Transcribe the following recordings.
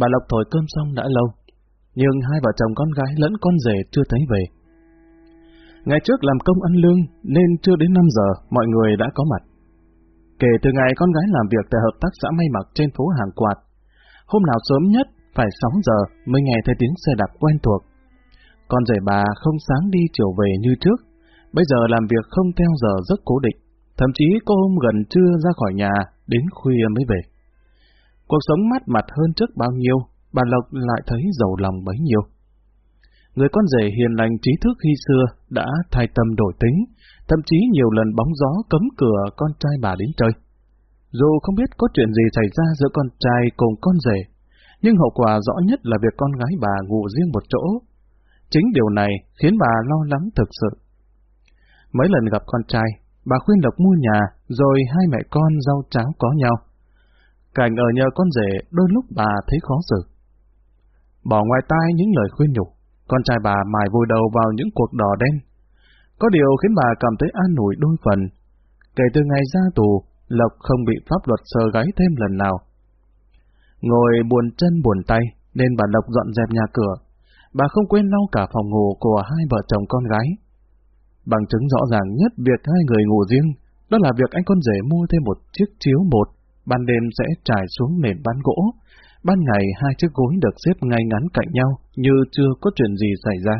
Bà Lộc thổi cơm xong đã lâu, nhưng hai vợ chồng con gái lẫn con rể chưa thấy về. Ngày trước làm công ăn lương nên chưa đến 5 giờ mọi người đã có mặt. Kể từ ngày con gái làm việc tại hợp tác xã may mặc trên phố Hàng Quạt, hôm nào sớm nhất phải 6 giờ mới nghe thấy tiếng xe đạp quen thuộc. Con rể bà không sáng đi chiều về như trước, bây giờ làm việc không theo giờ rất cố định, thậm chí có hôm gần trưa ra khỏi nhà đến khuya mới về. Cuộc sống mát mặt hơn trước bao nhiêu, bà Lộc lại thấy giàu lòng bấy nhiêu. Người con rể hiền lành trí thức khi xưa đã thay tâm đổi tính, thậm chí nhiều lần bóng gió cấm cửa con trai bà đến chơi. Dù không biết có chuyện gì xảy ra giữa con trai cùng con rể, nhưng hậu quả rõ nhất là việc con gái bà ngủ riêng một chỗ. Chính điều này khiến bà lo lắng thực sự. Mấy lần gặp con trai, bà khuyên Lộc mua nhà, rồi hai mẹ con rau cháo có nhau. Cảnh ở nhờ con rể đôi lúc bà thấy khó xử. Bỏ ngoài tai những lời khuyên nhủ, con trai bà mài vùi đầu vào những cuộc đỏ đen. Có điều khiến bà cảm thấy an ủi đôi phần. Kể từ ngày ra tù, Lộc không bị pháp luật sờ gáy thêm lần nào. Ngồi buồn chân buồn tay, nên bà Lộc dọn dẹp nhà cửa. Bà không quên lau cả phòng ngủ của hai vợ chồng con gái. Bằng chứng rõ ràng nhất việc hai người ngủ riêng, đó là việc anh con rể mua thêm một chiếc chiếu một ban đêm sẽ trải xuống nền ván gỗ. Ban ngày hai chiếc gối được xếp ngay ngắn cạnh nhau, như chưa có chuyện gì xảy ra.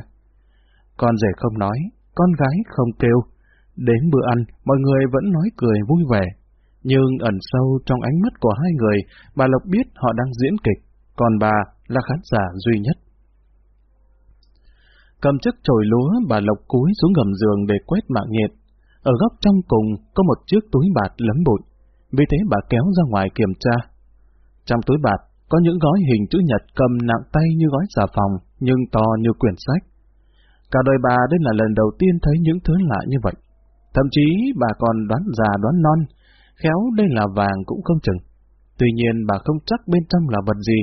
Con rể không nói, con gái không kêu. Đến bữa ăn, mọi người vẫn nói cười vui vẻ, nhưng ẩn sâu trong ánh mắt của hai người, bà Lộc biết họ đang diễn kịch, còn bà là khán giả duy nhất. Cầm chiếc chổi lúa, bà Lộc cúi xuống gầm giường để quét mạng nhiệt. Ở góc trong cùng có một chiếc túi bạt lấm bụi, vì thế bà kéo ra ngoài kiểm tra. Trong túi bạt có những gói hình chữ nhật cầm nặng tay như gói xà phòng, nhưng to như quyển sách. Cả đời bà đây là lần đầu tiên thấy những thứ lạ như vậy. Thậm chí bà còn đoán già đoán non, khéo đây là vàng cũng không chừng. Tuy nhiên bà không chắc bên trong là vật gì,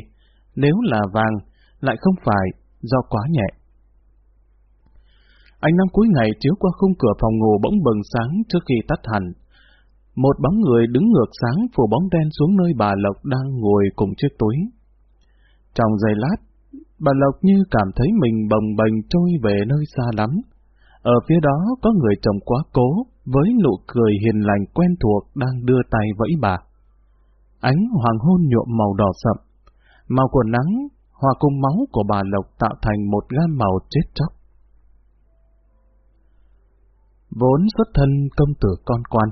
nếu là vàng, lại không phải do quá nhẹ. Ánh năm cuối ngày chiếu qua khung cửa phòng ngủ bỗng bừng sáng trước khi tắt hẳn. Một bóng người đứng ngược sáng phủ bóng đen xuống nơi bà Lộc đang ngồi cùng chiếc túi. Trong giây lát, bà Lộc như cảm thấy mình bồng bềnh trôi về nơi xa lắm. Ở phía đó có người chồng quá cố, với nụ cười hiền lành quen thuộc đang đưa tay vẫy bà. Ánh hoàng hôn nhuộm màu đỏ sậm, màu của nắng hòa cùng máu của bà Lộc tạo thành một gam màu chết chóc. Vốn xuất thân công tử con quan,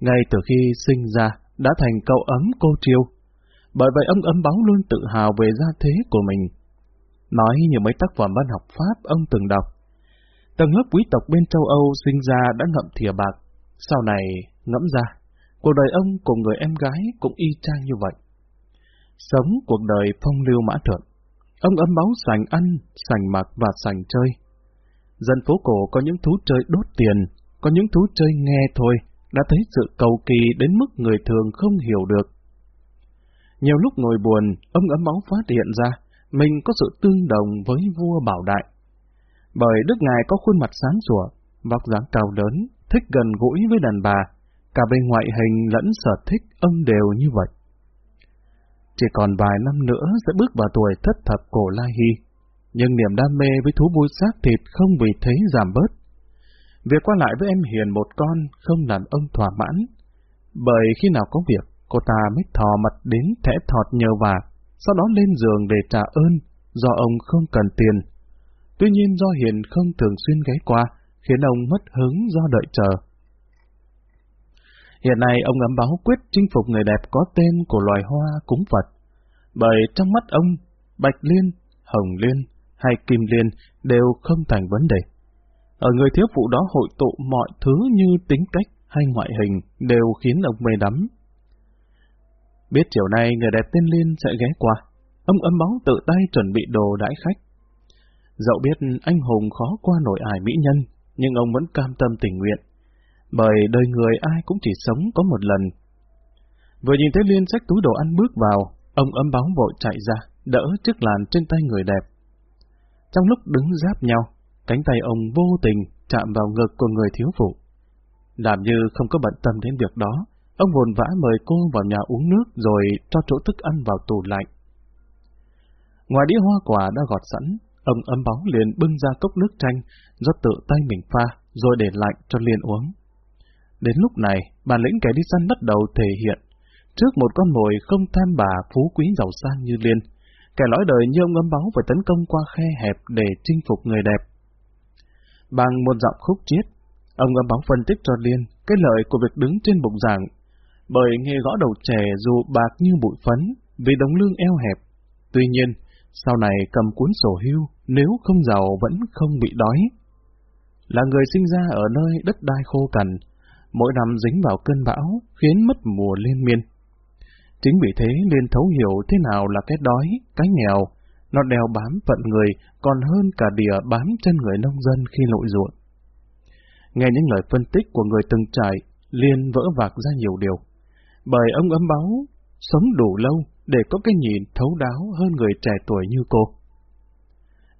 ngay từ khi sinh ra đã thành cậu ấm cô triều. Bởi vậy ông ấm bóng luôn tự hào về gia thế của mình. Nói như mấy tác phẩm văn học Pháp ông từng đọc, Tầng lớp quý tộc bên châu Âu sinh ra đã ngậm thìa bạc, sau này ngẫm ra, cuộc đời ông cùng người em gái cũng y chang như vậy. Sống cuộc đời phong lưu mã thuận, ông ấm báu sành ăn, sành mặc và sành chơi. Dân phố cổ có những thú chơi đốt tiền, có những thú chơi nghe thôi, đã thấy sự cầu kỳ đến mức người thường không hiểu được. Nhiều lúc ngồi buồn, ông ấm máu phát hiện ra, mình có sự tương đồng với vua Bảo Đại bởi Đức Ngài có khuôn mặt sáng sủa, vóc dáng cao lớn, thích gần gũi với đàn bà, cả về ngoại hình lẫn sở thích ông đều như vậy. Chỉ còn vài năm nữa sẽ bước vào tuổi thất thập cổ lai hy, nhưng niềm đam mê với thú vui xác thịt không vì thế giảm bớt. Việc qua lại với em Hiền một con không làm ông thỏa mãn, bởi khi nào có việc, cô ta mới thò mặt đến thẻ thọt nhờ vả, sau đó lên giường để trả ơn, do ông không cần tiền, Tuy nhiên do Hiền không thường xuyên ghé qua, khiến ông mất hứng do đợi chờ. Hiện nay ông ấm báo quyết chinh phục người đẹp có tên của loài hoa cúng Phật. Bởi trong mắt ông, Bạch Liên, Hồng Liên hay Kim Liên đều không thành vấn đề. Ở người thiếu phụ đó hội tụ mọi thứ như tính cách hay ngoại hình đều khiến ông mê đắm. Biết chiều nay người đẹp tên Liên sẽ ghé qua, ông ấm bóng tự tay chuẩn bị đồ đãi khách. Dẫu biết anh hùng khó qua nổi ải mỹ nhân, nhưng ông vẫn cam tâm tình nguyện. Bởi đời người ai cũng chỉ sống có một lần. Vừa nhìn thấy Liên xách túi đồ ăn bước vào, ông ấm bóng vội chạy ra, đỡ chiếc làn trên tay người đẹp. Trong lúc đứng giáp nhau, cánh tay ông vô tình chạm vào ngực của người thiếu phụ. Làm như không có bận tâm đến việc đó, ông vồn vã mời cô vào nhà uống nước rồi cho chỗ thức ăn vào tủ lạnh. Ngoài đĩa hoa quả đã gọt sẵn, ông ấm bóng liền bưng ra cốc nước chanh do tự tay mình pha, rồi để lạnh cho Liên uống. Đến lúc này, bản lĩnh kẻ đi săn bắt đầu thể hiện. Trước một con mồi không tham bà phú quý giàu sang như Liên, kẻ lõi đời như ông ấm báu phải tấn công qua khe hẹp để chinh phục người đẹp. Bằng một giọng khúc chiết, ông ấm bóng phân tích cho Liên cái lợi của việc đứng trên bục giảng, bởi nghe gõ đầu trẻ dù bạc như bụi phấn, vì đồng lương eo hẹp. Tuy nhiên, sau này cầm cuốn sổ hưu, nếu không giàu vẫn không bị đói. Là người sinh ra ở nơi đất đai khô cằn, mỗi năm dính vào cơn bão, khiến mất mùa liên miên. Chính vì thế nên thấu hiểu thế nào là cái đói, cái nghèo, nó đeo bám phận người còn hơn cả đìa bám chân người nông dân khi lội ruộng. Nghe những lời phân tích của người từng trải, Liên vỡ vạc ra nhiều điều. Bởi ông ấm báo, sống đủ lâu để có cái nhìn thấu đáo hơn người trẻ tuổi như cô.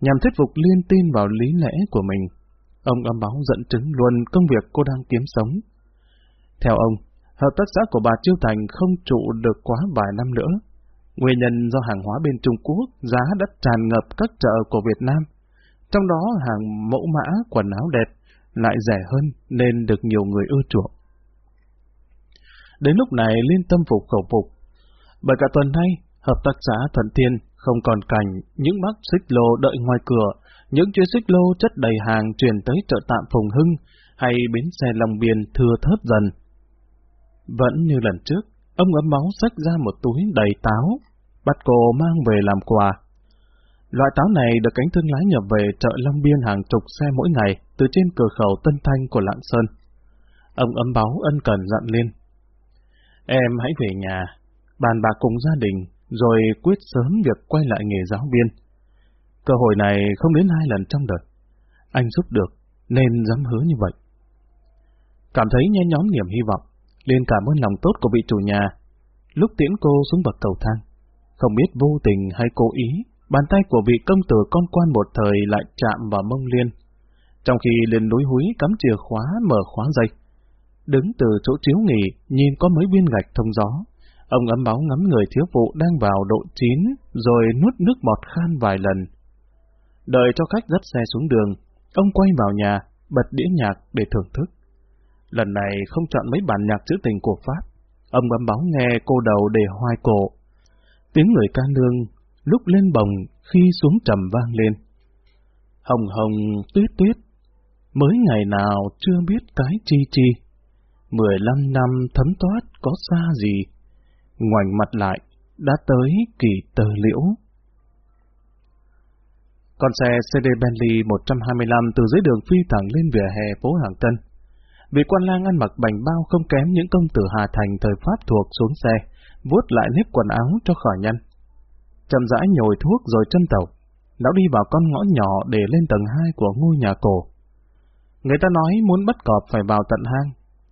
Nhằm thuyết phục Liên tin vào lý lẽ của mình, ông ấm báo dẫn chứng luôn công việc cô đang kiếm sống. Theo ông, hợp tác xã của bà Chiêu Thành không trụ được quá vài năm nữa. Nguyên nhân do hàng hóa bên Trung Quốc giá đã tràn ngập các chợ của Việt Nam. Trong đó hàng mẫu mã, quần áo đẹp lại rẻ hơn nên được nhiều người ưa chuộng. Đến lúc này Liên tâm phục khẩu phục. Bởi cả tuần nay, hợp tác xã Thuận Thiên không còn cảnh những bác xích lô đợi ngoài cửa, những chuyến xích lô chất đầy hàng truyền tới chợ tạm Phùng Hưng hay bến xe Long Biên thưa thớt dần. Vẫn như lần trước, ông ấm máu xách ra một túi đầy táo, bắt cô mang về làm quà. Loại táo này được cánh thương lái nhập về chợ Long Biên hàng chục xe mỗi ngày từ trên cửa khẩu Tân Thanh của Lạng Sơn. Ông ấm báo ân cần dặn liên: Em hãy về nhà, bàn bạc cùng gia đình, rồi quyết sớm việc quay lại nghề giáo viên. Cơ hội này không đến hai lần trong đời. Anh giúp được, nên dám hứa như vậy. Cảm thấy nhen nhóm niềm hy vọng, liên cảm ơn lòng tốt của vị chủ nhà. Lúc tiễn cô xuống bậc cầu thang, không biết vô tình hay cố ý, bàn tay của vị công tử con quan một thời lại chạm vào mông Liên. Trong khi Liên núi húi cắm chìa khóa mở khóa dây. Đứng từ chỗ chiếu nghỉ, nhìn có mấy viên gạch thông gió. Ông ấm báo ngắm người thiếu phụ đang vào độ chín, rồi nuốt nước bọt khan vài lần. Đợi cho khách dắt xe xuống đường, ông quay vào nhà, bật đĩa nhạc để thưởng thức. Lần này không chọn mấy bản nhạc trữ tình của Pháp. Ông ấm báo nghe cô đầu để hoài cổ. Tiếng người ca nương lúc lên bồng khi xuống trầm vang lên. Hồng hồng tuyết tuyết, mới ngày nào chưa biết cái chi chi. Mười lăm năm thấm toát có xa gì, ngoảnh mặt lại, đã tới kỳ tờ liễu. Con xe CD Bentley 125 từ dưới đường phi thẳng lên vỉa hè phố Hàng Tân. Vị quan lang ăn mặc bành bao không kém những công tử Hà Thành thời Pháp thuộc xuống xe, vuốt lại nếp quần áo cho khỏi nhăn. Chậm rãi nhồi thuốc rồi chân tàu, lão đi vào con ngõ nhỏ để lên tầng 2 của ngôi nhà cổ. Người ta nói muốn bắt cọp phải vào tận hang,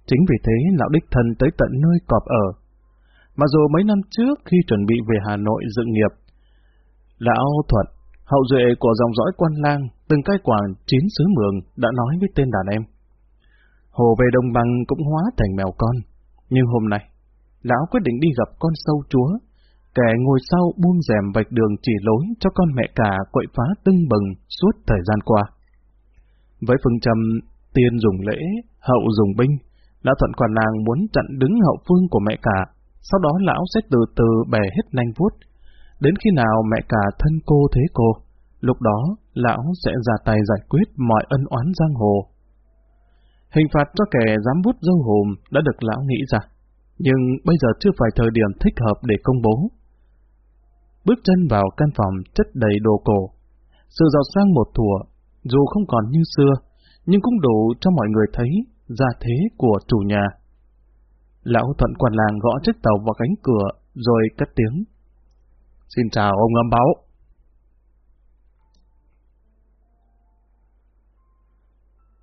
chính vì thế lão đích thân tới tận nơi cọp ở. Mà dù mấy năm trước khi chuẩn bị về Hà Nội dựng nghiệp, lão Thuận, hậu duệ của dòng dõi quan lang, từng cai quản chín xứ mường đã nói với tên đàn em. Hồ về đồng bằng cũng hóa thành mèo con, nhưng hôm nay, lão quyết định đi gặp con sâu chúa, kẻ ngồi sau buông rèm vạch đường chỉ lối cho con mẹ cả quậy phá tưng bừng suốt thời gian qua. Với phương châm tiên dùng lễ, hậu dùng binh, lão thuận quản làng muốn chặn đứng hậu phương của mẹ cả, sau đó lão sẽ từ từ bè hết nanh vuốt, đến khi nào mẹ cả thân cô thế cô, lúc đó lão sẽ ra tay giải quyết mọi ân oán giang hồ. Hình phạt cho kẻ dám bút dâu hùm đã được lão nghĩ ra, nhưng bây giờ chưa phải thời điểm thích hợp để công bố. Bước chân vào căn phòng chất đầy đồ cổ, sự giàu sang một thủa, dù không còn như xưa, nhưng cũng đủ cho mọi người thấy gia thế của chủ nhà. Lão thuận quản làng gõ chiếc tàu vào cánh cửa, rồi cất tiếng. Xin chào ông âm báo.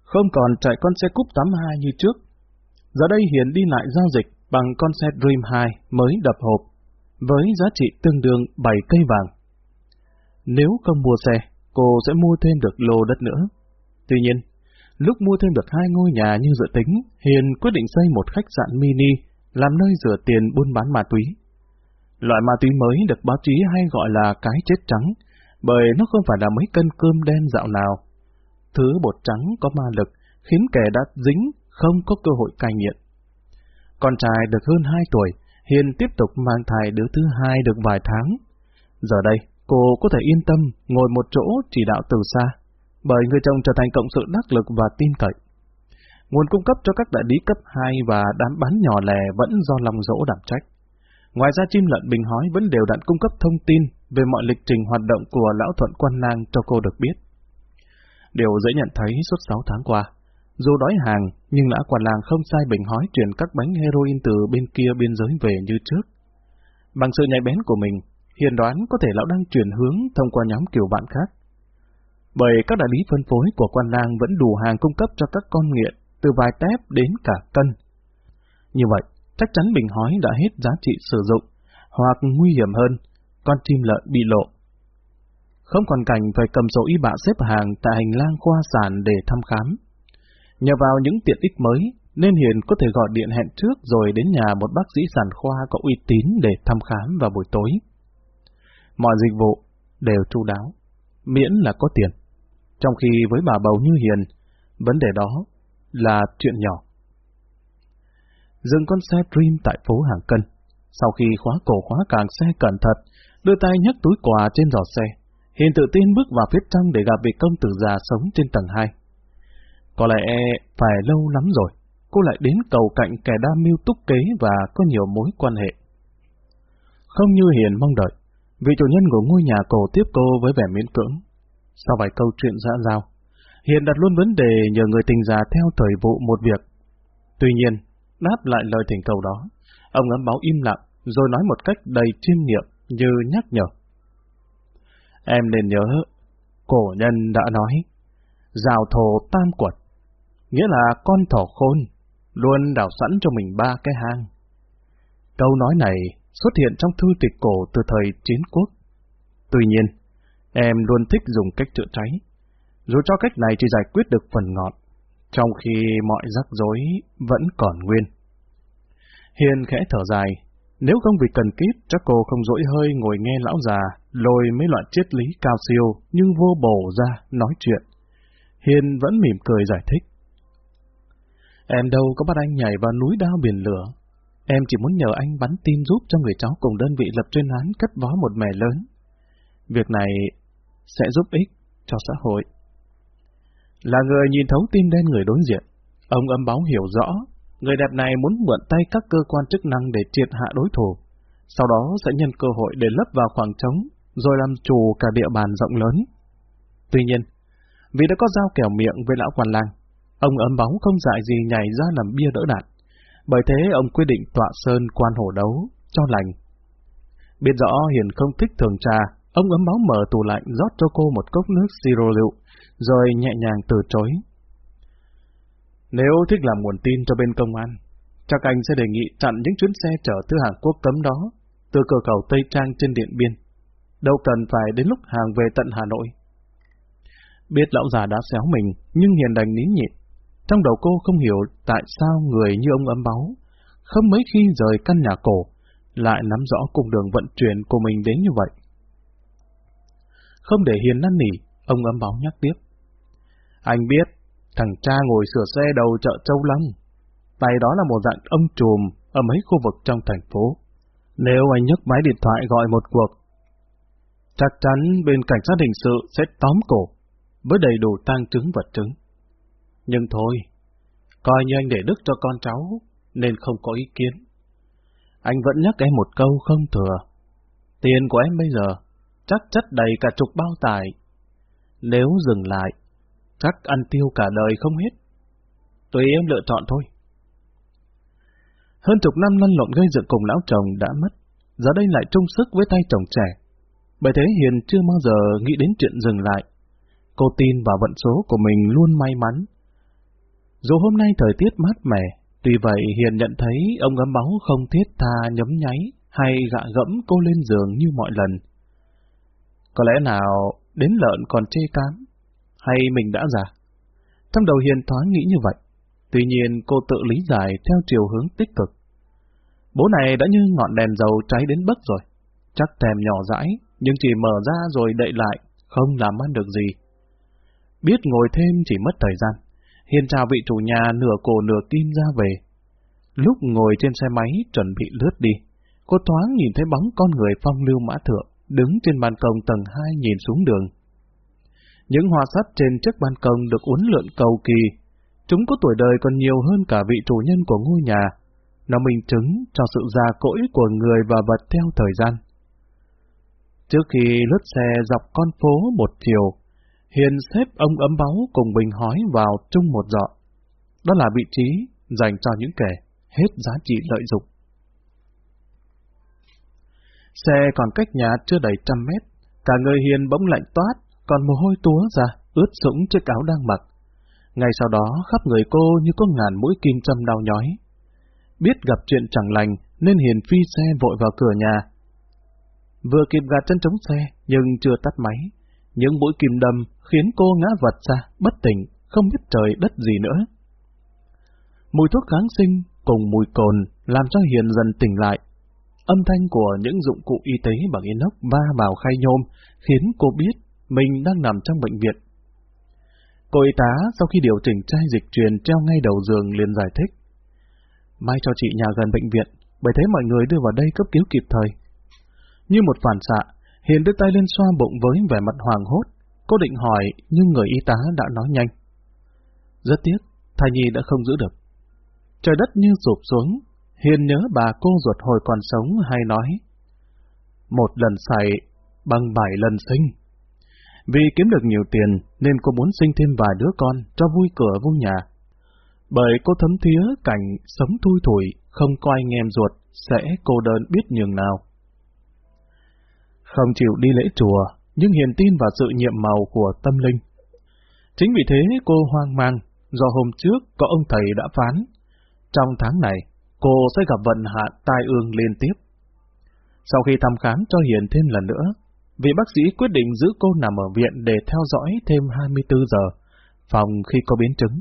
Không còn chạy con xe cúp 82 như trước. Giờ đây Hiền đi lại giao dịch bằng con xe Dream 2 mới đập hộp, với giá trị tương đương 7 cây vàng. Nếu không mua xe, cô sẽ mua thêm được lô đất nữa. Tuy nhiên, lúc mua thêm được hai ngôi nhà như dự tính, Hiền quyết định xây một khách sạn mini làm nơi rửa tiền buôn bán ma túy. Loại ma túy mới được báo chí hay gọi là cái chết trắng, bởi nó không phải là mấy cân cơm đen dạo nào. Thứ bột trắng có ma lực, khiến kẻ đã dính không có cơ hội cai nghiện. Con trai được hơn 2 tuổi, Hiền tiếp tục mang thai đứa thứ hai được vài tháng. Giờ đây, cô có thể yên tâm ngồi một chỗ chỉ đạo từ xa, bởi người chồng trở thành cộng sự đắc lực và tin cậy. Nguồn cung cấp cho các đại lý cấp 2 và đám bán nhỏ lẻ vẫn do lòng dỗ đảm trách. Ngoài ra chim lợn bình hói vẫn đều đặn cung cấp thông tin về mọi lịch trình hoạt động của lão thuận quan lang cho cô được biết. Điều dễ nhận thấy suốt 6 tháng qua, dù đói hàng, nhưng lã quan lang không sai bình hói chuyển các bánh heroin từ bên kia biên giới về như trước. Bằng sự nhạy bén của mình, hiền đoán có thể lão đang chuyển hướng thông qua nhóm kiểu bạn khác. Bởi các đại lý phân phối của quan lang vẫn đủ hàng cung cấp cho các con nghiện, từ vài tép đến cả cân. Như vậy, chắc chắn bình hói đã hết giá trị sử dụng, hoặc nguy hiểm hơn, con chim lợn bị lộ. Không còn cảnh phải cầm sổ y bạ xếp hàng tại hành lang khoa sản để thăm khám. Nhờ vào những tiện ích mới, nên Hiền có thể gọi điện hẹn trước rồi đến nhà một bác sĩ sản khoa có uy tín để thăm khám vào buổi tối. Mọi dịch vụ đều chu đáo, miễn là có tiền. Trong khi với bà bầu như Hiền, vấn đề đó là chuyện nhỏ. Dừng con xe Dream tại phố Hàng Cân. Sau khi khóa cổ khóa càng xe cẩn thận, đưa tay nhấc túi quà trên giỏ xe, Hiền tự tin bước vào phía trong để gặp vị công tử già sống trên tầng 2. Có lẽ phải lâu lắm rồi, cô lại đến cầu cạnh kẻ đa mưu túc kế và có nhiều mối quan hệ. Không như Hiền mong đợi, vị chủ nhân của ngôi nhà cổ tiếp cô với vẻ miễn cưỡng. Sau vài câu chuyện dã giao, Hiền đặt luôn vấn đề nhờ người tình già theo thời vụ một việc. Tuy nhiên, đáp lại lời thỉnh cầu đó, ông ấm báo im lặng, rồi nói một cách đầy chiêm nghiệm như nhắc nhở. Em nên nhớ, cổ nhân đã nói, rào thổ tam quật, nghĩa là con thỏ khôn, luôn đào sẵn cho mình ba cái hang. Câu nói này xuất hiện trong thư tịch cổ từ thời chiến quốc. Tuy nhiên, em luôn thích dùng cách chữa cháy, dù cho cách này chỉ giải quyết được phần ngọn, trong khi mọi rắc rối vẫn còn nguyên. Hiền khẽ thở dài, nếu không vì cần kíp, chắc cô không dỗi hơi ngồi nghe lão già lôi mấy loại triết lý cao siêu nhưng vô bổ ra nói chuyện. Hiền vẫn mỉm cười giải thích. Em đâu có bắt anh nhảy vào núi đao biển lửa. Em chỉ muốn nhờ anh bắn tin giúp cho người cháu cùng đơn vị lập chuyên án cất vó một mẻ lớn. Việc này sẽ giúp ích cho xã hội. Là người nhìn thấu tim đen người đối diện, ông âm báo hiểu rõ, người đẹp này muốn mượn tay các cơ quan chức năng để triệt hạ đối thủ, sau đó sẽ nhân cơ hội để lấp vào khoảng trống, rồi làm chủ cả địa bàn rộng lớn. Tuy nhiên, vì đã có giao kẻo miệng với lão quan lang, ông ấm bóng không dại gì nhảy ra làm bia đỡ đạn. Bởi thế ông quyết định tọa sơn quan hổ đấu, cho lành. Biết rõ Hiền không thích thường trà, ông ấm bóng mở tủ lạnh rót cho cô một cốc nước siro rượu, rồi nhẹ nhàng từ chối. Nếu thích làm nguồn tin cho bên công an, chắc anh sẽ đề nghị chặn những chuyến xe chở thứ hàng quốc cấm đó, từ cửa cầu Tây Trang trên Điện Biên. Đâu cần phải đến lúc hàng về tận Hà Nội. Biết lão già đã xéo mình, nhưng hiền đành nín nhịn. Trong đầu cô không hiểu tại sao người như ông ấm báu, không mấy khi rời căn nhà cổ, lại nắm rõ cung đường vận chuyển của mình đến như vậy. Không để hiền năn nỉ, ông ấm báu nhắc tiếp. Anh biết, thằng cha ngồi sửa xe đầu chợ Châu Long. Tay đó là một dạng ông trùm ở mấy khu vực trong thành phố. Nếu anh nhấc máy điện thoại gọi một cuộc, chắc chắn bên cảnh sát hình sự sẽ tóm cổ với đầy đủ tang chứng vật chứng. Nhưng thôi, coi như anh để đức cho con cháu, nên không có ý kiến. Anh vẫn nhắc em một câu không thừa. Tiền của em bây giờ chắc chất đầy cả chục bao tải. Nếu dừng lại, chắc ăn tiêu cả đời không hết. Tùy em lựa chọn thôi. Hơn chục năm lăn lộn gây dựng cùng lão chồng đã mất, giờ đây lại trung sức với tay chồng trẻ. Bởi thế Hiền chưa bao giờ nghĩ đến chuyện dừng lại. Cô tin vào vận số của mình luôn may mắn. Dù hôm nay thời tiết mát mẻ, tuy vậy Hiền nhận thấy ông gấm báu không thiết tha nhấm nháy hay gạ gẫm cô lên giường như mọi lần. Có lẽ nào đến lợn còn chê cám, hay mình đã già? Trong đầu Hiền thoáng nghĩ như vậy, tuy nhiên cô tự lý giải theo chiều hướng tích cực. Bố này đã như ngọn đèn dầu cháy đến bất rồi, chắc thèm nhỏ dãi, nhưng chỉ mở ra rồi đậy lại, không làm ăn được gì. Biết ngồi thêm chỉ mất thời gian, Hiền chào vị chủ nhà nửa cổ nửa kim ra về. Lúc ngồi trên xe máy chuẩn bị lướt đi, cô thoáng nhìn thấy bóng con người phong lưu mã thượng, đứng trên ban công tầng 2 nhìn xuống đường. Những hoa sắt trên chiếc ban công được uốn lượn cầu kỳ. Chúng có tuổi đời còn nhiều hơn cả vị chủ nhân của ngôi nhà. Nó minh chứng cho sự già cỗi của người và vật theo thời gian. Trước khi lướt xe dọc con phố một chiều, Hiền xếp ông ấm báu cùng bình hói vào chung một dọ. Đó là vị trí dành cho những kẻ hết giá trị lợi dụng. Xe còn cách nhà chưa đầy trăm mét, cả người Hiền bỗng lạnh toát, còn mồ hôi túa ra, ướt sũng chiếc áo đang mặc. Ngay sau đó khắp người cô như có ngàn mũi kim châm đau nhói. Biết gặp chuyện chẳng lành nên Hiền phi xe vội vào cửa nhà. Vừa kịp gạt chân chống xe nhưng chưa tắt máy. Những mũi kim đâm khiến cô ngã vật ra, bất tỉnh, không biết trời đất gì nữa. Mùi thuốc kháng sinh cùng mùi cồn làm cho Hiền dần tỉnh lại. Âm thanh của những dụng cụ y tế bằng inox va vào khay nhôm khiến cô biết mình đang nằm trong bệnh viện. Cô y tá sau khi điều chỉnh chai dịch truyền treo ngay đầu giường liền giải thích. Mai cho chị nhà gần bệnh viện, bởi thế mọi người đưa vào đây cấp cứu kịp thời. Như một phản xạ, Hiền đưa tay lên xoa bụng với vẻ mặt hoàng hốt. Cô định hỏi, nhưng người y tá đã nói nhanh. Rất tiếc, thai nhi đã không giữ được. Trời đất như sụp xuống, Hiền nhớ bà cô ruột hồi còn sống hay nói. Một lần xảy, bằng bảy lần sinh. Vì kiếm được nhiều tiền nên cô muốn sinh thêm vài đứa con cho vui cửa vui nhà. Bởi cô thấm thía cảnh sống thui thủi, không coi anh em ruột, sẽ cô đơn biết nhường nào. Không chịu đi lễ chùa, nhưng hiền tin vào sự nhiệm màu của tâm linh. Chính vì thế cô hoang mang, do hôm trước có ông thầy đã phán. Trong tháng này, cô sẽ gặp vận hạn tai ương liên tiếp. Sau khi thăm khám cho Hiền thêm lần nữa, vị bác sĩ quyết định giữ cô nằm ở viện để theo dõi thêm 24 giờ, phòng khi có biến chứng.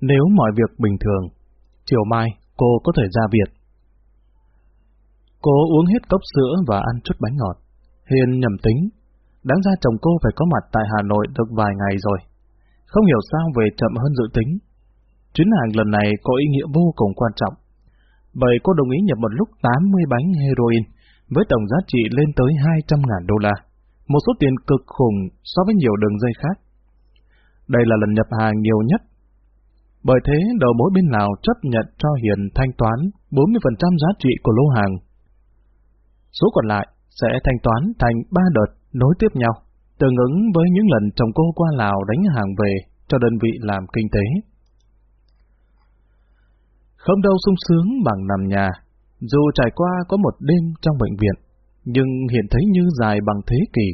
Nếu mọi việc bình thường, chiều mai cô có thể ra viện. Cô uống hết cốc sữa và ăn chút bánh ngọt. Hiền nhầm tính, đáng ra chồng cô phải có mặt tại Hà Nội được vài ngày rồi. Không hiểu sao về chậm hơn dự tính. Chuyến hàng lần này có ý nghĩa vô cùng quan trọng. Bởi cô đồng ý nhập một lúc 80 bánh heroin, với tổng giá trị lên tới 200.000 đô la, một số tiền cực khủng so với nhiều đường dây khác. Đây là lần nhập hàng nhiều nhất. Bởi thế, đầu mối bên nào chấp nhận cho Hiền thanh toán 40% giá trị của lô hàng. Số còn lại sẽ thanh toán thành 3 đợt nối tiếp nhau, tương ứng với những lần chồng cô qua Lào đánh hàng về cho đơn vị làm kinh tế. Không đâu sung sướng bằng nằm nhà, dù trải qua có một đêm trong bệnh viện, nhưng hiện thấy như dài bằng thế kỷ.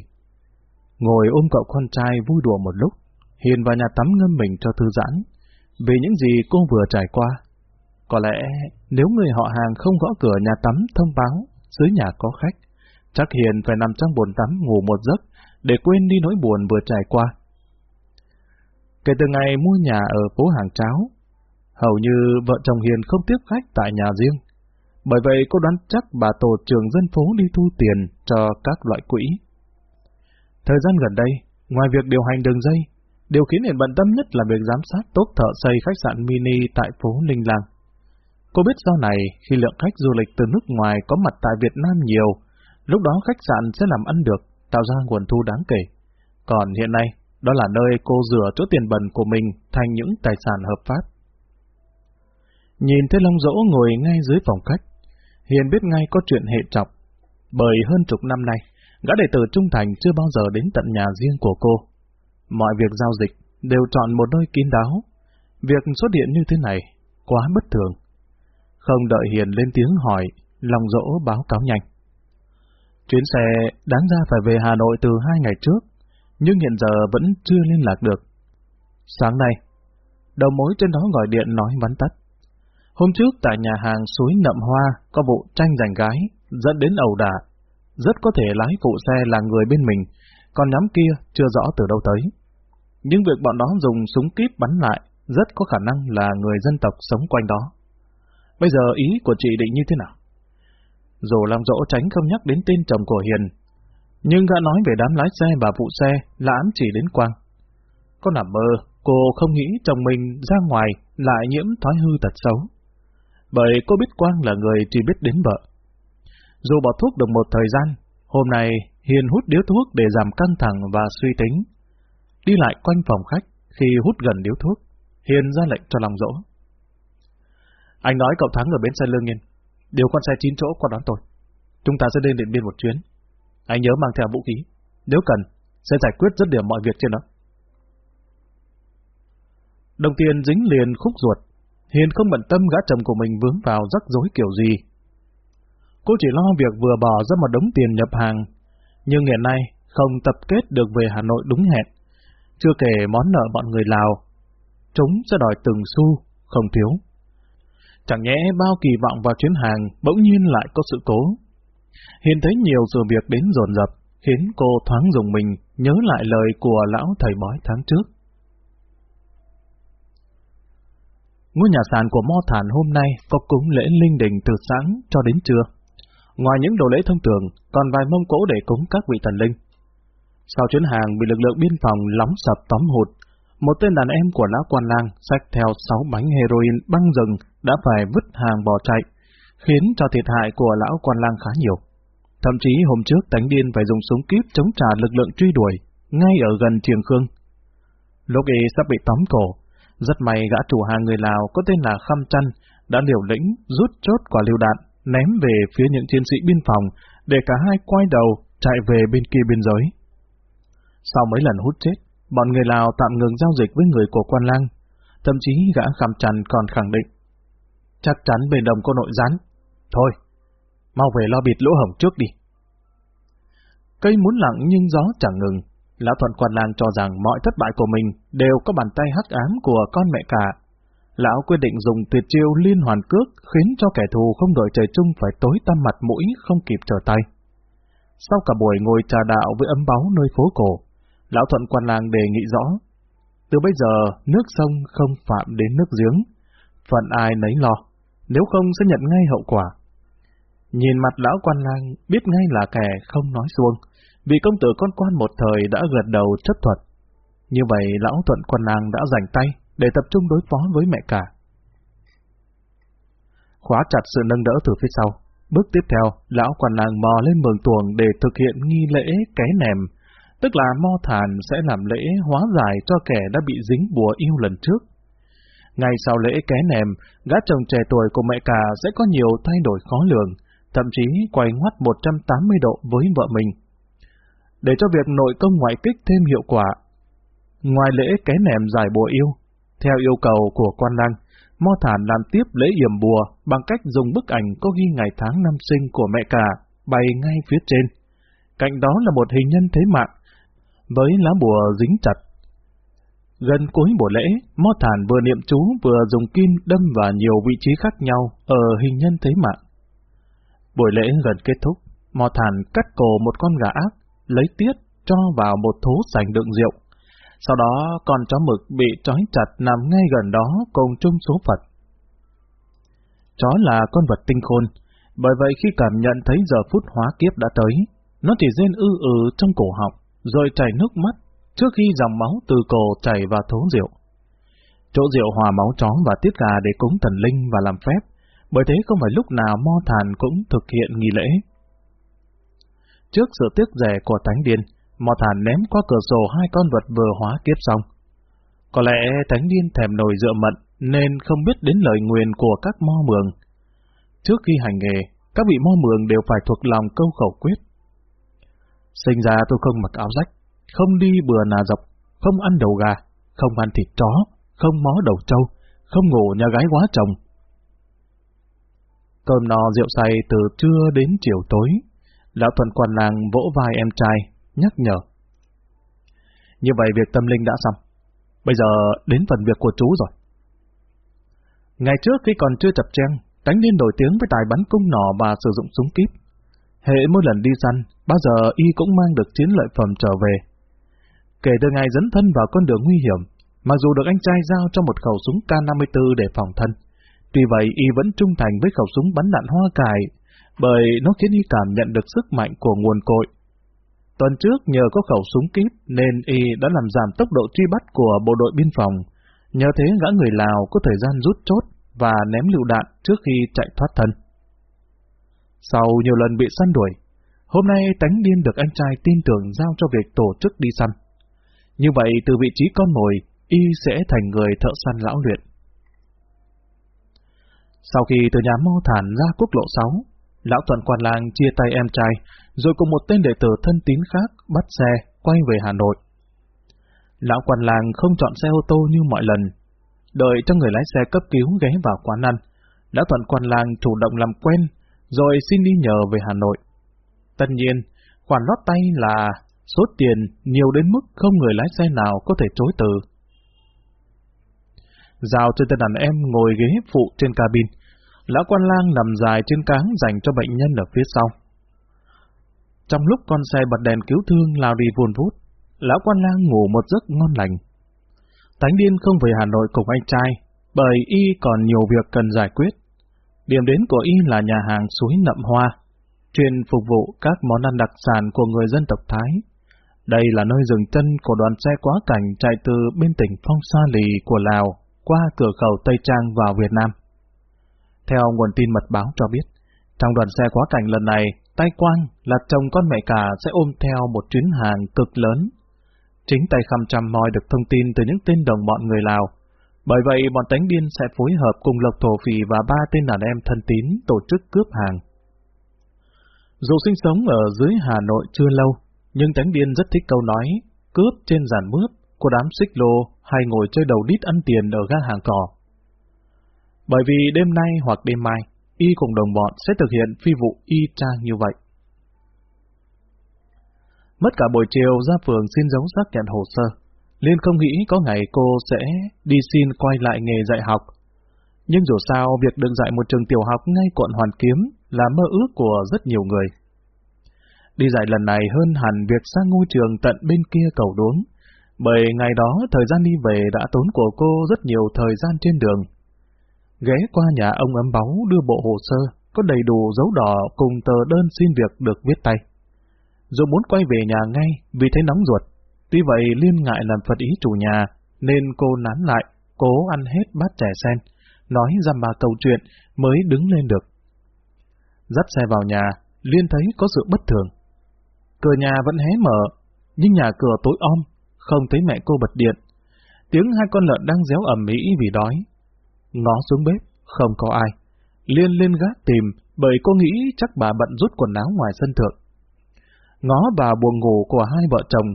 Ngồi ôm cậu con trai vui đùa một lúc, Hiền vào nhà tắm ngâm mình cho thư giãn, vì những gì cô vừa trải qua. Có lẽ nếu người họ hàng không gõ cửa nhà tắm thông báo dưới nhà có khách, chắc Hiền phải nằm trong bồn tắm ngủ một giấc để quên đi nỗi buồn vừa trải qua. Kể từ ngày mua nhà ở phố Hàng Cháo, hầu như vợ chồng Hiền không tiếp khách tại nhà riêng. Bởi vậy cô đoán chắc bà tổ trưởng dân phố đi thu tiền cho các loại quỹ. Thời gian gần đây, ngoài việc điều hành đường dây, điều khiến Hiền bận tâm nhất là việc giám sát tốt thợ xây khách sạn mini tại phố Linh Lang. Cô biết sau này, khi lượng khách du lịch từ nước ngoài có mặt tại Việt Nam nhiều, lúc đó khách sạn sẽ làm ăn được, tạo ra nguồn thu đáng kể. Còn hiện nay, đó là nơi cô rửa chỗ tiền bẩn của mình thành những tài sản hợp pháp. Nhìn thấy Long Dỗ ngồi ngay dưới phòng khách, Hiền biết ngay có chuyện hệ trọng, bởi hơn chục năm nay, gã đệ tử trung thành chưa bao giờ đến tận nhà riêng của cô. Mọi việc giao dịch đều chọn một nơi kín đáo. Việc xuất hiện như thế này quá bất thường. Không đợi Hiền lên tiếng hỏi, Long Dỗ báo cáo nhanh. Chuyến xe đáng ra phải về Hà Nội từ hai ngày trước, nhưng hiện giờ vẫn chưa liên lạc được. Sáng nay, đầu mối trên đó gọi điện nói vắn tắt. Hôm trước tại nhà hàng suối Nậm Hoa có vụ tranh giành gái, dẫn đến ẩu đả. Rất có thể lái phụ xe là người bên mình, còn nhóm kia chưa rõ từ đâu tới. Nhưng việc bọn đó dùng súng kíp bắn lại rất có khả năng là người dân tộc sống quanh đó. Bây giờ ý của chị định như thế nào? Dù làm dỗ tránh không nhắc đến tên chồng của Hiền. Nhưng gã nói về đám lái xe và vụ xe là ám chỉ đến Quang. Có nằm mơ, cô không nghĩ chồng mình ra ngoài lại nhiễm thói hư tật xấu. Bởi cô biết Quang là người chỉ biết đến vợ. Dù bỏ thuốc được một thời gian, hôm nay Hiền hút điếu thuốc để giảm căng thẳng và suy tính. Đi lại quanh phòng khách, khi hút gần điếu thuốc, Hiền ra lệnh cho lòng dỗ. Anh nói cậu Thắng ở bến xe Lương Yên điều con xe chín chỗ qua đón tôi. Chúng ta sẽ lên điện biên một chuyến. Anh nhớ mang theo vũ khí, nếu cần, sẽ giải quyết rất điểm mọi việc trên đó. Đồng tiền dính liền khúc ruột, Hiền không bận tâm gã chồng của mình vướng vào rắc rối kiểu gì. Cô chỉ lo việc vừa bỏ ra một đống tiền nhập hàng, nhưng hiện nay không tập kết được về Hà Nội đúng hẹn. Chưa kể món nợ bọn người Lào, chúng sẽ đòi từng xu, không thiếu. Chẳng nhẽ bao kỳ vọng vào chuyến hàng bỗng nhiên lại có sự cố. Hiền thấy nhiều sự việc đến dồn dập, khiến cô thoáng dùng mình nhớ lại lời của lão thầy bói tháng trước. Ngôi nhà sàn của Mo Thản hôm nay có cúng lễ linh đình từ sáng cho đến trưa. Ngoài những đồ lễ thông thường, còn vài mông cỗ để cúng các vị thần linh. Sau chuyến hàng bị lực lượng biên phòng lóng sập tóm hụt, một tên đàn em của lão quan lang xách theo sáu bánh heroin băng rừng đã phải vứt hàng bỏ chạy, khiến cho thiệt hại của lão quan lang khá nhiều. Thậm chí hôm trước tánh điên phải dùng súng kíp chống trả lực lượng truy đuổi, ngay ở gần Triềng Khương. Lúc ấy sắp bị tóm cổ, rất may gã chủ hàng người Lào có tên là Khăm Chăn đã liều lĩnh rút chốt quả liều đạn ném về phía những chiến sĩ biên phòng để cả hai quay đầu chạy về bên kia biên giới. Sau mấy lần hút chết, bọn người Lào tạm ngừng giao dịch với người của quan lang, thậm chí gã khảm trần còn khẳng định chắc chắn bên đồng có nội gián. Thôi, mau về lo bịt lỗ hổng trước đi. Cây muốn lặng nhưng gió chẳng ngừng, Lão Thuận quan lang cho rằng mọi thất bại của mình đều có bàn tay hắc ám của con mẹ cả. Lão quyết định dùng tuyệt chiêu liên hoàn cước khiến cho kẻ thù không đợi trời chung phải tối tăm mặt mũi không kịp trở tay. Sau cả buổi ngồi trà đạo với ấm báu nơi phố cổ, Lão Thuận quan lang đề nghị rõ. Từ bây giờ, nước sông không phạm đến nước giếng. Phận ai nấy lo, nếu không sẽ nhận ngay hậu quả. Nhìn mặt lão quan lang, biết ngay là kẻ không nói xuông vì công tử con quan một thời đã gật đầu chấp thuật. Như vậy lão thuận quan lang đã rảnh tay để tập trung đối phó với mẹ cả. Khóa chặt sự nâng đỡ từ phía sau. Bước tiếp theo, lão quan lang mò lên mường tuồng để thực hiện nghi lễ ké nèm, tức là mo thàn sẽ làm lễ hóa giải cho kẻ đã bị dính bùa yêu lần trước. Ngay sau lễ ké nèm, gã chồng trẻ tuổi của mẹ cả sẽ có nhiều thay đổi khó lường, thậm chí quay ngoắt 180 độ với vợ mình để cho việc nội công ngoại kích thêm hiệu quả. Ngoài lễ ké nèm giải bùa yêu, theo yêu cầu của quan lang, Mo Thản làm tiếp lễ yểm bùa bằng cách dùng bức ảnh có ghi ngày tháng năm sinh của mẹ cả bày ngay phía trên. Cạnh đó là một hình nhân thế mạng, với lá bùa dính chặt. Gần cuối buổi lễ, Mo Thản vừa niệm chú vừa dùng kim đâm vào nhiều vị trí khác nhau ở hình nhân thế mạng. Buổi lễ gần kết thúc, Mo Thản cắt cổ một con gà ác lấy tiết cho vào một thố sành đựng rượu. Sau đó con chó mực bị trói chặt nằm ngay gần đó cùng chung số Phật. Chó là con vật tinh khôn, bởi vậy khi cảm nhận thấy giờ phút hóa kiếp đã tới, nó chỉ rên ư ừ trong cổ họng, rồi chảy nước mắt trước khi dòng máu từ cổ chảy vào thố rượu. Chỗ rượu hòa máu chó và tiết gà để cúng thần linh và làm phép, bởi thế không phải lúc nào mo thàn cũng thực hiện nghi lễ. Trước sự tiếc rẻ của thánh điên, mo thàn ném qua cửa sổ hai con vật vừa hóa kiếp xong. Có lẽ thánh điên thèm nồi rượu mận nên không biết đến lời nguyền của các mo mường. Trước khi hành nghề, các vị mo mường đều phải thuộc lòng câu khẩu quyết. Sinh ra tôi không mặc áo rách, không đi bừa nà dọc, không ăn đầu gà, không ăn thịt chó, không mó đầu trâu, không ngủ nhà gái quá chồng. Cơm no rượu say từ trưa đến chiều tối, Lão thuần quan làng vỗ vai em trai, nhắc nhở. Như vậy việc tâm linh đã xong. Bây giờ đến phần việc của chú rồi. Ngày trước khi còn chưa chập trang, Tánh Niên nổi tiếng với tài bắn cung nỏ và sử dụng súng kíp. Hệ mỗi lần đi săn, bao giờ y cũng mang được chiến lợi phẩm trở về. Kể từ ngày dấn thân vào con đường nguy hiểm, mặc dù được anh trai giao cho một khẩu súng K-54 để phòng thân, tuy vậy y vẫn trung thành với khẩu súng bắn đạn hoa cải bởi nó khiến y cảm nhận được sức mạnh của nguồn cội. Tuần trước nhờ có khẩu súng kíp nên y đã làm giảm tốc độ truy bắt của bộ đội biên phòng, nhờ thế gã người Lào có thời gian rút chốt và ném lựu đạn trước khi chạy thoát thân. Sau nhiều lần bị săn đuổi, hôm nay tánh điên được anh trai tin tưởng giao cho việc tổ chức đi săn. Như vậy từ vị trí con mồi, y sẽ thành người thợ săn lão luyện. Sau khi từ nhà mô Thản ra quốc lộ 6, lão Thuận Quan Lang chia tay em trai, rồi cùng một tên đệ tử thân tín khác bắt xe quay về Hà Nội. Lão Quan Lang không chọn xe ô tô như mọi lần, đợi cho người lái xe cấp cứu ghé vào quán ăn. Lão Thuận Quan Lang chủ động làm quen, rồi xin đi nhờ về Hà Nội. Tất nhiên, khoản lót tay là số tiền nhiều đến mức không người lái xe nào có thể chối từ. Giao cho tên đàn em ngồi ghế phụ trên cabin, lão quan lang nằm dài trên cáng dành cho bệnh nhân ở phía sau. Trong lúc con xe bật đèn cứu thương lao đi vùn vút, lão quan lang ngủ một giấc ngon lành. Tánh điên không về Hà Nội cùng anh trai, bởi y còn nhiều việc cần giải quyết. Điểm đến của y là nhà hàng suối nậm hoa, chuyên phục vụ các món ăn đặc sản của người dân tộc Thái. Đây là nơi dừng chân của đoàn xe quá cảnh chạy từ bên tỉnh Phong Sa Lì của Lào qua cửa khẩu Tây Trang vào Việt Nam. Theo nguồn tin mật báo cho biết, trong đoàn xe quá cảnh lần này, tay quang là chồng con mẹ cả sẽ ôm theo một chuyến hàng cực lớn. Chính tay khăm trăm moi được thông tin từ những tên đồng bọn người Lào. Bởi vậy, bọn tánh điên sẽ phối hợp cùng Lộc Thổ Phì và ba tên đàn em thân tín tổ chức cướp hàng. Dù sinh sống ở dưới Hà Nội chưa lâu, nhưng tánh điên rất thích câu nói, cướp trên giàn mướp của đám xích lô hay ngồi chơi đầu đít ăn tiền ở ga hàng cỏ. Bởi vì đêm nay hoặc đêm mai, y cùng đồng bọn sẽ thực hiện phi vụ y chang như vậy. Mất cả buổi chiều ra phường xin dấu xác nhận hồ sơ, Liên không nghĩ có ngày cô sẽ đi xin quay lại nghề dạy học. Nhưng dù sao, việc được dạy một trường tiểu học ngay quận Hoàn Kiếm là mơ ước của rất nhiều người. Đi dạy lần này hơn hẳn việc sang ngôi trường tận bên kia cầu đuống, bởi ngày đó thời gian đi về đã tốn của cô rất nhiều thời gian trên đường. Ghé qua nhà ông ấm báu đưa bộ hồ sơ, có đầy đủ dấu đỏ cùng tờ đơn xin việc được viết tay. Dù muốn quay về nhà ngay vì thấy nóng ruột, tuy vậy Liên ngại làm phật ý chủ nhà, nên cô nán lại, cố ăn hết bát chè sen, nói ra bà câu chuyện mới đứng lên được. Dắt xe vào nhà, Liên thấy có sự bất thường. Cửa nhà vẫn hé mở, nhưng nhà cửa tối om, không thấy mẹ cô bật điện. Tiếng hai con lợn đang réo ẩm mỹ vì đói. Ngó xuống bếp, không có ai. Liên lên gác tìm, bởi cô nghĩ chắc bà bận rút quần áo ngoài sân thượng. Ngó bà buồn ngủ của hai vợ chồng,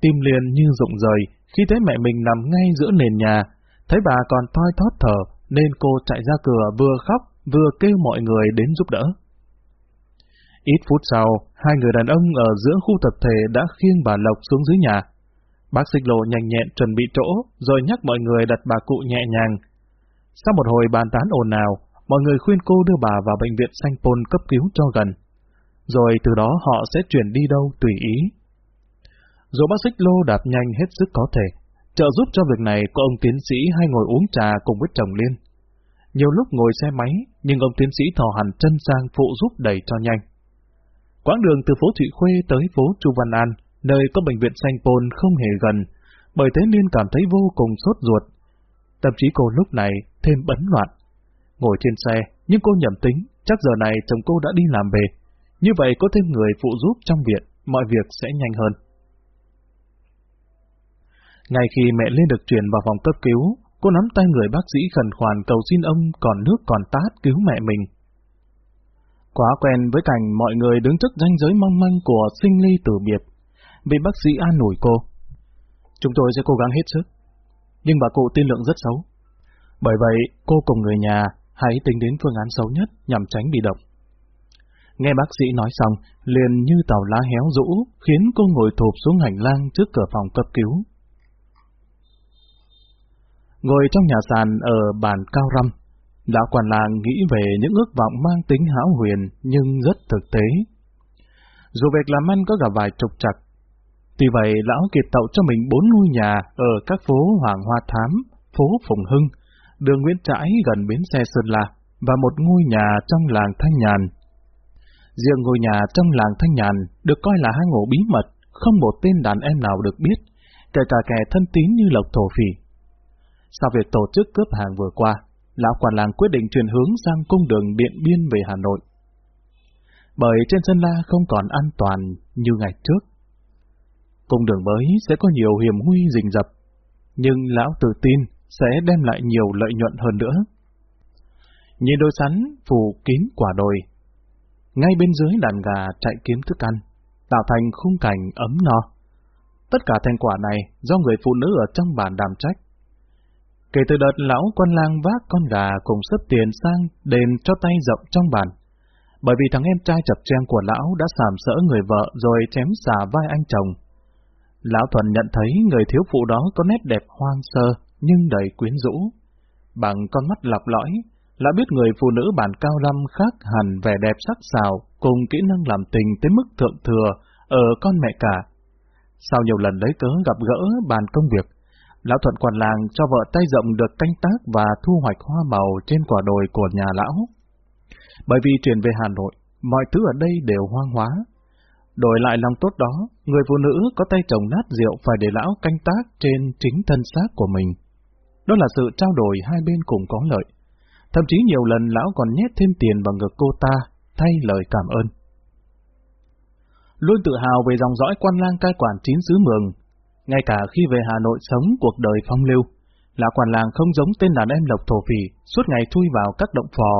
tim liền như rụng rời khi thấy mẹ mình nằm ngay giữa nền nhà, thấy bà còn thoi thót thở nên cô chạy ra cửa vừa khóc vừa kêu mọi người đến giúp đỡ. Ít phút sau, hai người đàn ông ở giữa khu tập thể đã khiêng bà Lộc xuống dưới nhà. Bác xích lộ nhanh nhẹn chuẩn bị chỗ, rồi nhắc mọi người đặt bà cụ nhẹ nhàng. Sau một hồi bàn tán ồn ào, mọi người khuyên cô đưa bà vào bệnh viện Sanh Pôn cấp cứu cho gần. Rồi từ đó họ sẽ chuyển đi đâu tùy ý. Dù bác xích lô đạp nhanh hết sức có thể, trợ giúp cho việc này có ông tiến sĩ hay ngồi uống trà cùng với chồng Liên. Nhiều lúc ngồi xe máy, nhưng ông tiến sĩ thò hẳn chân sang phụ giúp đẩy cho nhanh. Quãng đường từ phố Thụy Khuê tới phố Chu Văn An, nơi có bệnh viện Sanh Pôn không hề gần, bởi thế Liên cảm thấy vô cùng sốt ruột. Tâm trí cô lúc này thêm bấn loạn. Ngồi trên xe, nhưng cô nhầm tính, chắc giờ này chồng cô đã đi làm về. Như vậy có thêm người phụ giúp trong viện, mọi việc sẽ nhanh hơn. Ngay khi mẹ Lê được chuyển vào phòng cấp cứu, cô nắm tay người bác sĩ khẩn khoản cầu xin ông còn nước còn tát cứu mẹ mình. Quá quen với cảnh mọi người đứng trước ranh giới mong manh của sinh ly tử biệt, vì bác sĩ an ủi cô. Chúng tôi sẽ cố gắng hết sức, nhưng bà cụ tiên lượng rất xấu. Bởi vậy, cô cùng người nhà hãy tính đến phương án xấu nhất nhằm tránh bị động. Nghe bác sĩ nói xong, liền như tàu lá héo rũ, khiến cô ngồi thụp xuống hành lang trước cửa phòng cấp cứu. Ngồi trong nhà sàn ở bàn cao răm, Lão quản làng nghĩ về những ước vọng mang tính hão huyền nhưng rất thực tế. Dù việc làm ăn có gặp vài trục trặc, tuy vậy lão kịp tậu cho mình bốn ngôi nhà ở các phố Hoàng Hoa Thám, phố Phùng Hưng, đường Nguyễn Trãi gần bến xe Sơn La và một ngôi nhà trong làng Thanh Nhàn. Riêng ngôi nhà trong làng Thanh Nhàn được coi là hang ổ bí mật, không một tên đàn em nào được biết, kể cả kẻ thân tín như Lộc Thổ Phỉ. Sau việc tổ chức cướp hàng vừa qua, lão quản làng quyết định chuyển hướng sang cung đường Điện Biên về Hà Nội. Bởi trên Sơn La không còn an toàn như ngày trước. Cung đường mới sẽ có nhiều hiểm nguy rình rập, nhưng lão tự tin sẽ đem lại nhiều lợi nhuận hơn nữa. Nhìn đôi sắn phủ kín quả đồi, ngay bên dưới đàn gà chạy kiếm thức ăn, tạo thành khung cảnh ấm no. Tất cả thành quả này do người phụ nữ ở trong bản đảm trách. Kể từ đợt lão quan lang vác con gà cùng sớt tiền sang đền cho tay rộng trong bàn, bởi vì thằng em trai chập chen của lão đã sàm sỡ người vợ rồi chém xà vai anh chồng. Lão Thuần nhận thấy người thiếu phụ đó có nét đẹp hoang sơ nhưng đầy quyến rũ. Bằng con mắt lọc lõi, lão biết người phụ nữ bản cao lâm khác hẳn vẻ đẹp sắc sảo cùng kỹ năng làm tình tới mức thượng thừa ở con mẹ cả. Sau nhiều lần lấy cớ gặp gỡ bàn công việc, lão thuận quản làng cho vợ tay rộng được canh tác và thu hoạch hoa màu trên quả đồi của nhà lão. Bởi vì chuyển về Hà Nội, mọi thứ ở đây đều hoang hóa. Đổi lại lòng tốt đó, người phụ nữ có tay chồng nát rượu phải để lão canh tác trên chính thân xác của mình. Đó là sự trao đổi hai bên cùng có lợi. Thậm chí nhiều lần lão còn nhét thêm tiền vào ngực cô ta, thay lời cảm ơn. Luôn tự hào về dòng dõi quan lang cai quản chín xứ mường, ngay cả khi về Hà Nội sống cuộc đời phong lưu, lão quản làng không giống tên đàn em lộc thổ phỉ suốt ngày thui vào các động phò,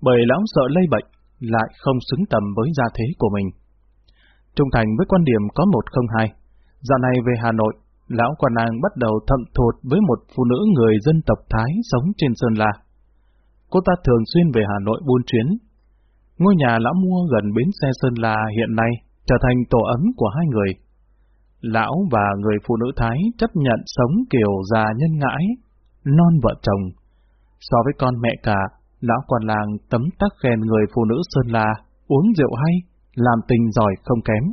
bởi lão sợ lây bệnh, lại không xứng tầm với gia thế của mình. Trung thành với quan điểm có một không hai, dạo này về Hà Nội, lão quản làng bắt đầu thậm thụt với một phụ nữ người dân tộc Thái sống trên Sơn La cô ta thường xuyên về Hà Nội buôn chuyến. Ngôi nhà lão mua gần bến xe Sơn La hiện nay trở thành tổ ấm của hai người. Lão và người phụ nữ Thái chấp nhận sống kiểu già nhân ngãi, non vợ chồng. So với con mẹ cả, lão quan làng tấm tắc khen người phụ nữ Sơn La uống rượu hay, làm tình giỏi không kém.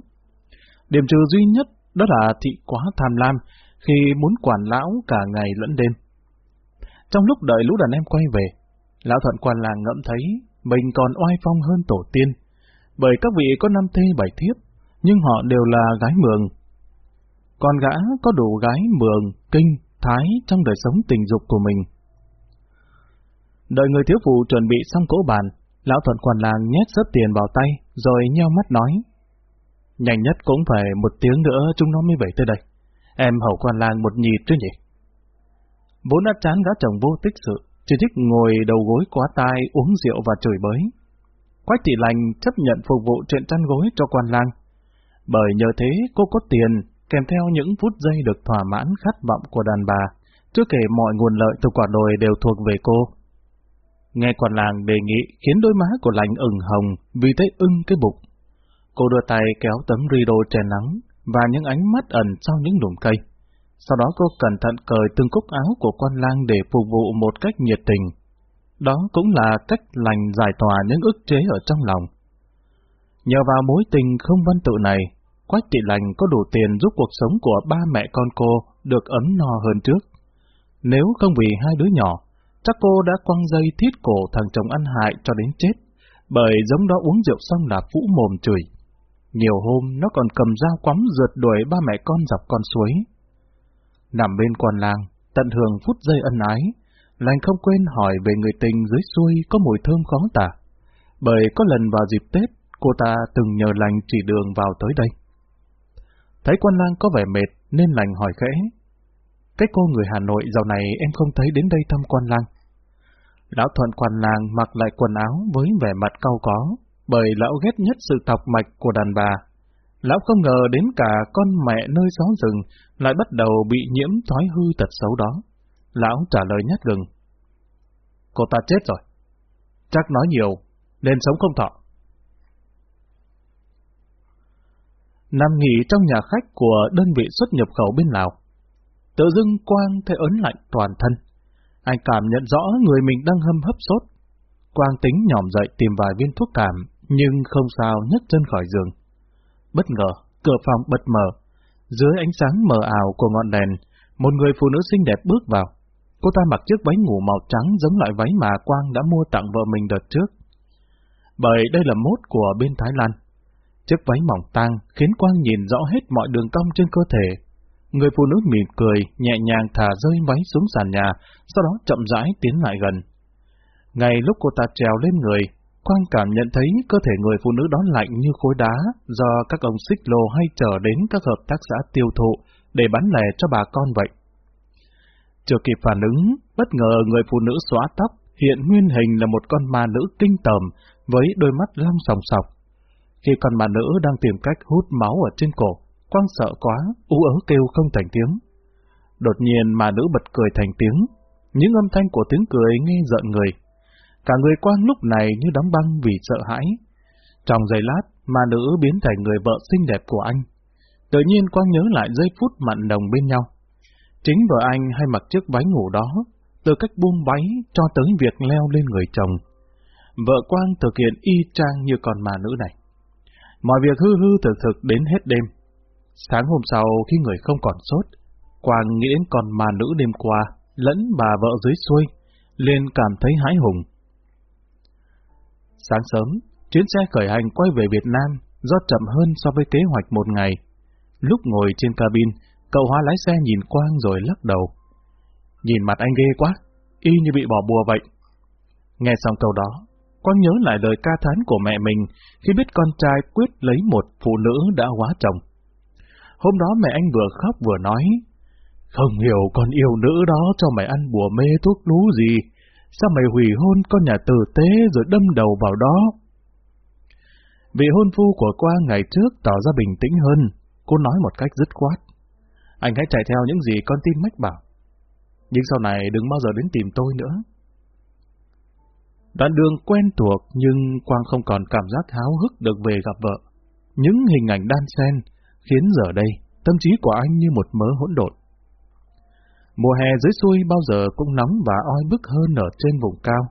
Điểm trừ duy nhất đó là thị quá tham lam khi muốn quản lão cả ngày lẫn đêm. Trong lúc đợi lũ đàn em quay về, Lão thuận quan làng ngẫm thấy mình còn oai phong hơn tổ tiên, bởi các vị có năm thê bảy thiếp, nhưng họ đều là gái mường con gã có đủ gái mường, kinh, thái trong đời sống tình dục của mình. Đợi người thiếu phụ chuẩn bị xong cỗ bàn, lão thuận quan làng nhét sớp tiền vào tay, rồi nheo mắt nói. Nhanh nhất cũng phải một tiếng nữa chúng nó mới về tới đây. Em hậu quan làng một nhịp chứ nhỉ? Vốn đã chán gã chồng vô tích sự, chỉ thích ngồi đầu gối quá tai uống rượu và chửi bới. Quách thị lành chấp nhận phục vụ chuyện chăn gối cho quan lang. Bởi nhờ thế cô có tiền, kèm theo những phút giây được thỏa mãn khát vọng của đàn bà, chưa kể mọi nguồn lợi từ quả đồi đều thuộc về cô. Nghe quan làng đề nghị khiến đôi má của lành ửng hồng vì thấy ưng cái bụng. Cô đưa tay kéo tấm rido che nắng và những ánh mắt ẩn sau những lùm cây. Sau đó cô cẩn thận cởi từng cúc áo của quan lang để phục vụ một cách nhiệt tình. Đó cũng là cách lành giải tỏa những ức chế ở trong lòng. Nhờ vào mối tình không văn tự này, Quách Thị Lành có đủ tiền giúp cuộc sống của ba mẹ con cô được ấm no hơn trước. Nếu không vì hai đứa nhỏ, chắc cô đã quăng dây thiết cổ thằng chồng ăn hại cho đến chết, bởi giống đó uống rượu xong là phũ mồm chửi. Nhiều hôm nó còn cầm dao quắm rượt đuổi ba mẹ con dọc con suối, Nằm bên quan làng, tận hưởng phút giây ân ái, lành không quên hỏi về người tình dưới xuôi có mùi thơm khó tả. Bởi có lần vào dịp Tết, cô ta từng nhờ lành chỉ đường vào tới đây. Thấy quan lang có vẻ mệt nên lành hỏi khẽ. Cái cô người Hà Nội dạo này em không thấy đến đây thăm quan lang. Lão thuận quan lang mặc lại quần áo với vẻ mặt cau có, bởi lão ghét nhất sự tọc mạch của đàn bà Lão không ngờ đến cả con mẹ nơi gió rừng lại bắt đầu bị nhiễm thói hư tật xấu đó. Lão trả lời nhát gừng. Cô ta chết rồi. Chắc nói nhiều, nên sống không thọ. Nằm nghỉ trong nhà khách của đơn vị xuất nhập khẩu bên Lào. Tự dưng Quang thấy ớn lạnh toàn thân. Anh cảm nhận rõ người mình đang hâm hấp sốt. Quang tính nhòm dậy tìm vài viên thuốc cảm, nhưng không sao nhấc chân khỏi giường. Bất ngờ, cửa phòng bật mở. Dưới ánh sáng mờ ảo của ngọn đèn, một người phụ nữ xinh đẹp bước vào. Cô ta mặc chiếc váy ngủ màu trắng giống loại váy mà Quang đã mua tặng vợ mình đợt trước. bởi đây là mốt của bên Thái Lan. Chiếc váy mỏng tang khiến Quang nhìn rõ hết mọi đường cong trên cơ thể. Người phụ nữ mỉm cười, nhẹ nhàng thả rơi váy xuống sàn nhà, sau đó chậm rãi tiến lại gần. Ngay lúc cô ta trèo lên người, Quang cảm nhận thấy cơ thể người phụ nữ đó lạnh như khối đá do các ông xích lô hay trở đến các hợp tác xã tiêu thụ để bán lẻ cho bà con vậy. Chưa kịp phản ứng, bất ngờ người phụ nữ xóa tóc, hiện nguyên hình là một con ma nữ kinh tởm với đôi mắt long sòng sọc. Khi con bà nữ đang tìm cách hút máu ở trên cổ, Quang sợ quá, u ớ kêu không thành tiếng. Đột nhiên mà nữ bật cười thành tiếng, những âm thanh của tiếng cười nghe giận người. Cả người Quang lúc này như đóng băng vì sợ hãi. Trong giây lát, mà nữ biến thành người vợ xinh đẹp của anh. Tự nhiên Quang nhớ lại giây phút mặn đồng bên nhau. Chính vợ anh hay mặc chiếc váy ngủ đó, từ cách buông váy cho tới việc leo lên người chồng. Vợ Quang thực hiện y chang như con mà nữ này. Mọi việc hư hư thực thực đến hết đêm. Sáng hôm sau khi người không còn sốt, Quang nghĩ đến con mà nữ đêm qua, lẫn bà vợ dưới xuôi, liền cảm thấy hãi hùng. Sáng sớm, chuyến xe khởi hành quay về Việt Nam do chậm hơn so với kế hoạch một ngày. Lúc ngồi trên cabin, cậu hóa lái xe nhìn Quang rồi lắc đầu. Nhìn mặt anh ghê quá, y như bị bỏ bùa vậy. Nghe xong câu đó, Quang nhớ lại lời ca thán của mẹ mình khi biết con trai quyết lấy một phụ nữ đã hóa chồng. Hôm đó mẹ anh vừa khóc vừa nói, không hiểu con yêu nữ đó cho mày ăn bùa mê thuốc lú gì, sao mày hủy hôn con nhà tử tế rồi đâm đầu vào đó. Vị hôn phu của Quang ngày trước tỏ ra bình tĩnh hơn, cô nói một cách dứt khoát. Anh hãy chạy theo những gì con tim mách bảo. Nhưng sau này đừng bao giờ đến tìm tôi nữa. Đoạn đường quen thuộc nhưng Quang không còn cảm giác háo hức được về gặp vợ. Những hình ảnh đan xen khiến giờ đây tâm trí của anh như một mớ hỗn độn. Mùa hè dưới xuôi bao giờ cũng nóng và oi bức hơn ở trên vùng cao.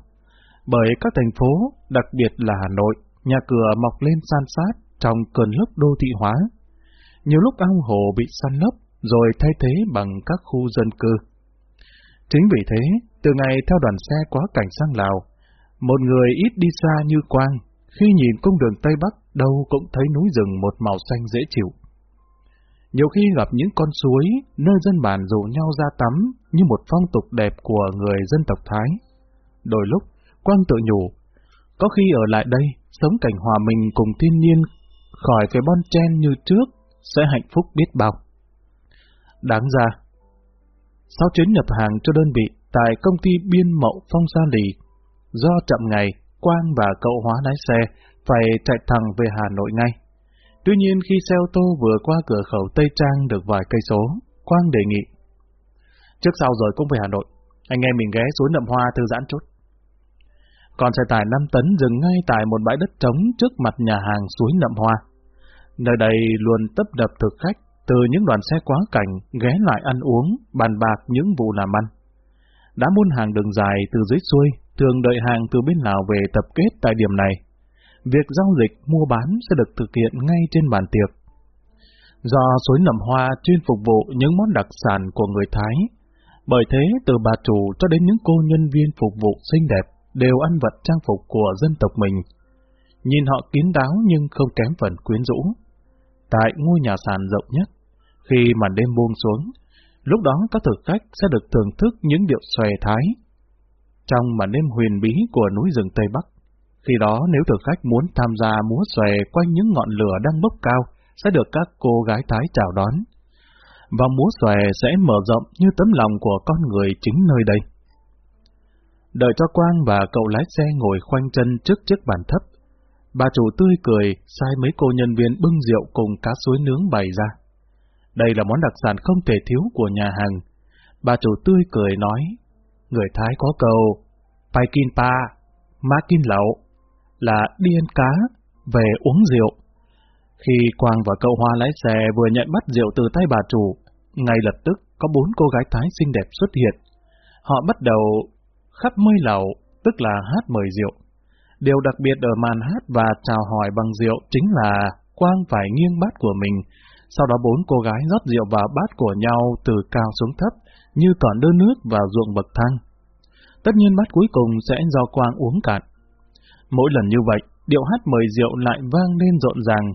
Bởi các thành phố, đặc biệt là Hà Nội, nhà cửa mọc lên san sát trong cơn lốc đô thị hóa. Nhiều lúc ao hồ bị săn lấp rồi thay thế bằng các khu dân cư. Chính vì thế, từ ngày theo đoàn xe qua cảnh sang Lào, một người ít đi xa như Quang, khi nhìn cung đường Tây Bắc đâu cũng thấy núi rừng một màu xanh dễ chịu. Nhiều khi gặp những con suối, nơi dân bản rủ nhau ra tắm như một phong tục đẹp của người dân tộc Thái. Đôi lúc, Quang tự nhủ, có khi ở lại đây, sống cảnh hòa mình cùng thiên nhiên, khỏi phải bon chen như trước, sẽ hạnh phúc biết bao. Đáng ra, sau chuyến nhập hàng cho đơn vị tại công ty biên mậu Phong gia Lì, do chậm ngày, Quang và cậu hóa lái xe phải chạy thẳng về Hà Nội ngay. Tuy nhiên khi xe ô tô vừa qua cửa khẩu Tây Trang được vài cây số, Quang đề nghị. Trước sau rồi cũng về Hà Nội, anh em mình ghé xuống nậm hoa thư giãn chút. Còn xe tải 5 tấn dừng ngay tại một bãi đất trống trước mặt nhà hàng suối nậm hoa. Nơi đây luôn tấp đập thực khách, từ những đoàn xe quá cảnh ghé lại ăn uống, bàn bạc những vụ làm ăn. Đã muôn hàng đường dài từ dưới xuôi, thường đợi hàng từ bên Lào về tập kết tại điểm này. Việc giao dịch, mua bán sẽ được thực hiện ngay trên bàn tiệc. Do suối nầm hoa chuyên phục vụ những món đặc sản của người Thái, bởi thế từ bà chủ cho đến những cô nhân viên phục vụ xinh đẹp đều ăn vật trang phục của dân tộc mình. Nhìn họ kín đáo nhưng không kém phần quyến rũ. Tại ngôi nhà sàn rộng nhất, khi màn đêm buông xuống, lúc đó các thực khách sẽ được thưởng thức những điệu xòe thái. Trong màn đêm huyền bí của núi rừng Tây Bắc, khi đó nếu thực khách muốn tham gia múa xòe quanh những ngọn lửa đang bốc cao, sẽ được các cô gái Thái chào đón. Và múa xòe sẽ mở rộng như tấm lòng của con người chính nơi đây. Đợi cho Quang và cậu lái xe ngồi khoanh chân trước chiếc bàn thấp, bà chủ tươi cười sai mấy cô nhân viên bưng rượu cùng cá suối nướng bày ra. Đây là món đặc sản không thể thiếu của nhà hàng. Bà chủ tươi cười nói, người Thái có câu, Pai kin pa, ma kin lậu, là đi ăn cá, về uống rượu. Khi Quang và cậu Hoa lái xe vừa nhận bắt rượu từ tay bà chủ, ngay lập tức có bốn cô gái Thái xinh đẹp xuất hiện. Họ bắt đầu khắp mây lẩu, tức là hát mời rượu. Điều đặc biệt ở màn hát và chào hỏi bằng rượu chính là Quang phải nghiêng bát của mình, sau đó bốn cô gái rót rượu vào bát của nhau từ cao xuống thấp, như còn đưa nước vào ruộng bậc thang. Tất nhiên bát cuối cùng sẽ do Quang uống cạn. Mỗi lần như vậy, điệu hát mời rượu lại vang lên rộn ràng.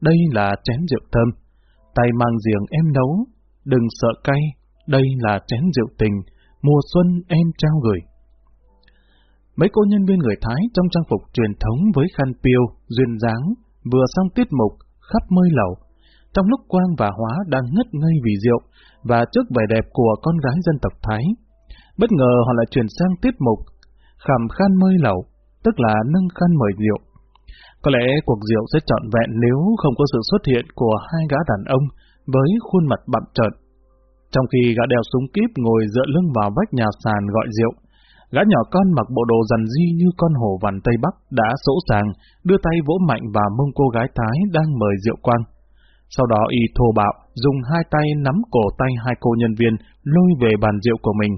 Đây là chén rượu thơm, tay mang giềng em nấu, đừng sợ cay, đây là chén rượu tình, mùa xuân em trao gửi. Mấy cô nhân viên người Thái trong trang phục truyền thống với khăn piêu, duyên dáng, vừa xong tiết mục, khắp mơi lẩu. Trong lúc Quang và Hóa đang ngất ngây vì rượu và trước vẻ đẹp của con gái dân tộc Thái, bất ngờ họ lại chuyển sang tiết mục khảm khan mơi lẩu, tức là nâng khăn mời rượu. Có lẽ cuộc rượu sẽ trọn vẹn nếu không có sự xuất hiện của hai gã đàn ông với khuôn mặt bặm trợn. Trong khi gã đeo súng kíp ngồi dựa lưng vào vách nhà sàn gọi rượu, gã nhỏ con mặc bộ đồ dằn di như con hổ vằn Tây Bắc đã sỗ sàng, đưa tay vỗ mạnh vào mông cô gái Thái đang mời rượu quang. Sau đó y thô bạo, dùng hai tay nắm cổ tay hai cô nhân viên, lôi về bàn rượu của mình.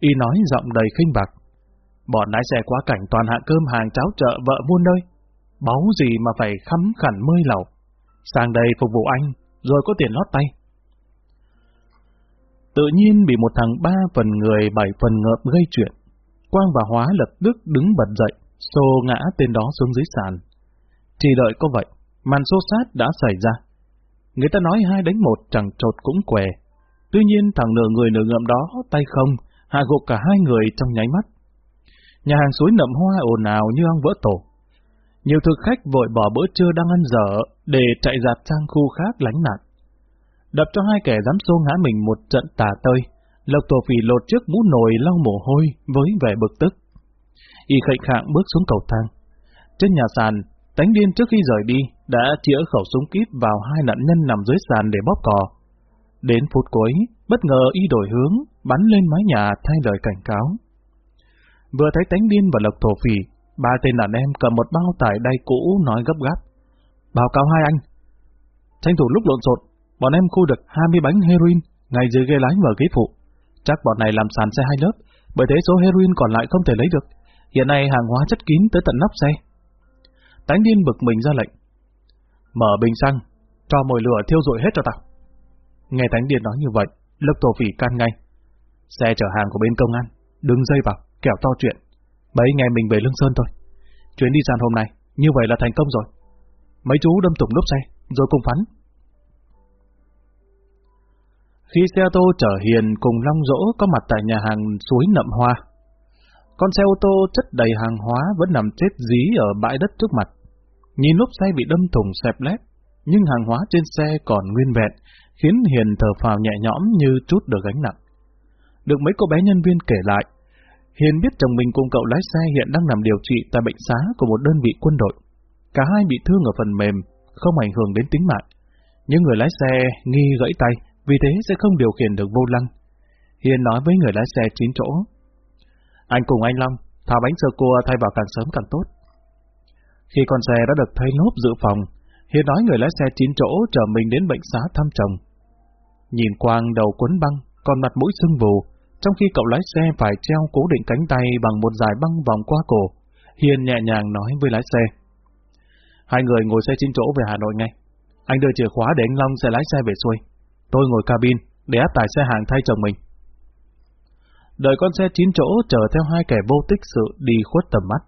Y nói giọng đầy khinh bạc. Bọn lái xe quá cảnh toàn hạ cơm hàng cháo chợ vợ muôn nơi. Báu gì mà phải khắm khẩn mơi lẩu. Sang đây phục vụ anh, rồi có tiền lót tay. Tự nhiên bị một thằng ba phần người bảy phần ngợp gây chuyện. Quang và Hóa lập tức đứng bật dậy, xô ngã tên đó xuống dưới sàn. Chỉ đợi có vậy, màn xô sát đã xảy ra. Người ta nói hai đánh một chẳng trột cũng què. Tuy nhiên thằng nửa người nửa ngợm đó tay không, hạ gục cả hai người trong nháy mắt. Nhà hàng suối nậm hoa ồn ào như ong vỡ tổ. Nhiều thực khách vội bỏ bữa trưa đang ăn dở để chạy dạt sang khu khác lánh nạn. Đập cho hai kẻ dám xô ngã mình một trận tà tơi, Lộc Tổ phì lột trước mũ nồi lau mồ hôi với vẻ bực tức. Y khệnh khạng bước xuống cầu thang. Trên nhà sàn, tánh điên trước khi rời đi đã chĩa khẩu súng kíp vào hai nạn nhân nằm dưới sàn để bóp cò. Đến phút cuối, bất ngờ y đổi hướng, bắn lên mái nhà thay lời cảnh cáo. Vừa thấy tánh điên và lộc thổ phỉ, ba tên đàn em cầm một bao tải đay cũ nói gấp gáp. Báo cáo hai anh. Tranh thủ lúc lộn xộn, bọn em khu được 20 bánh heroin ngay dưới ghế lái và ghế phụ. Chắc bọn này làm sàn xe hai lớp, bởi thế số heroin còn lại không thể lấy được. Hiện nay hàng hóa chất kín tới tận nắp xe. Tánh điên bực mình ra lệnh. Mở bình xăng, cho mồi lửa thiêu rụi hết cho tao. Nghe Tánh điên nói như vậy, Lộc Tổ Phỉ can ngay. Xe chở hàng của bên công an, đừng dây vào, kẻo to chuyện. Mấy ngày mình về Lương Sơn thôi. Chuyến đi sàn hôm nay, như vậy là thành công rồi. Mấy chú đâm thủng lốp xe, rồi cùng phắn. Khi xe ô tô chở Hiền cùng Long Dỗ có mặt tại nhà hàng suối Nậm Hoa, con xe ô tô chất đầy hàng hóa vẫn nằm chết dí ở bãi đất trước mặt. Nhìn lốp xe bị đâm thủng xẹp lép, nhưng hàng hóa trên xe còn nguyên vẹn, khiến Hiền thở phào nhẹ nhõm như chút được gánh nặng. Được mấy cô bé nhân viên kể lại, Hiền biết chồng mình cùng cậu lái xe hiện đang nằm điều trị tại bệnh xá của một đơn vị quân đội. Cả hai bị thương ở phần mềm, không ảnh hưởng đến tính mạng. Nhưng người lái xe nghi gãy tay, vì thế sẽ không điều khiển được vô lăng. Hiền nói với người lái xe chín chỗ. Anh cùng anh Long, tháo bánh sơ cua thay vào càng sớm càng tốt. Khi con xe đã được thay nốt dự phòng, Hiền nói người lái xe chín chỗ chở mình đến bệnh xá thăm chồng. Nhìn Quang đầu quấn băng, còn mặt mũi sưng vù, trong khi cậu lái xe phải treo cố định cánh tay bằng một dải băng vòng qua cổ, Hiền nhẹ nhàng nói với lái xe. Hai người ngồi xe chín chỗ về Hà Nội ngay. Anh đưa chìa khóa để anh Long sẽ lái xe về xuôi. Tôi ngồi cabin để áp tải xe hàng thay chồng mình. Đợi con xe chín chỗ chở theo hai kẻ vô tích sự đi khuất tầm mắt.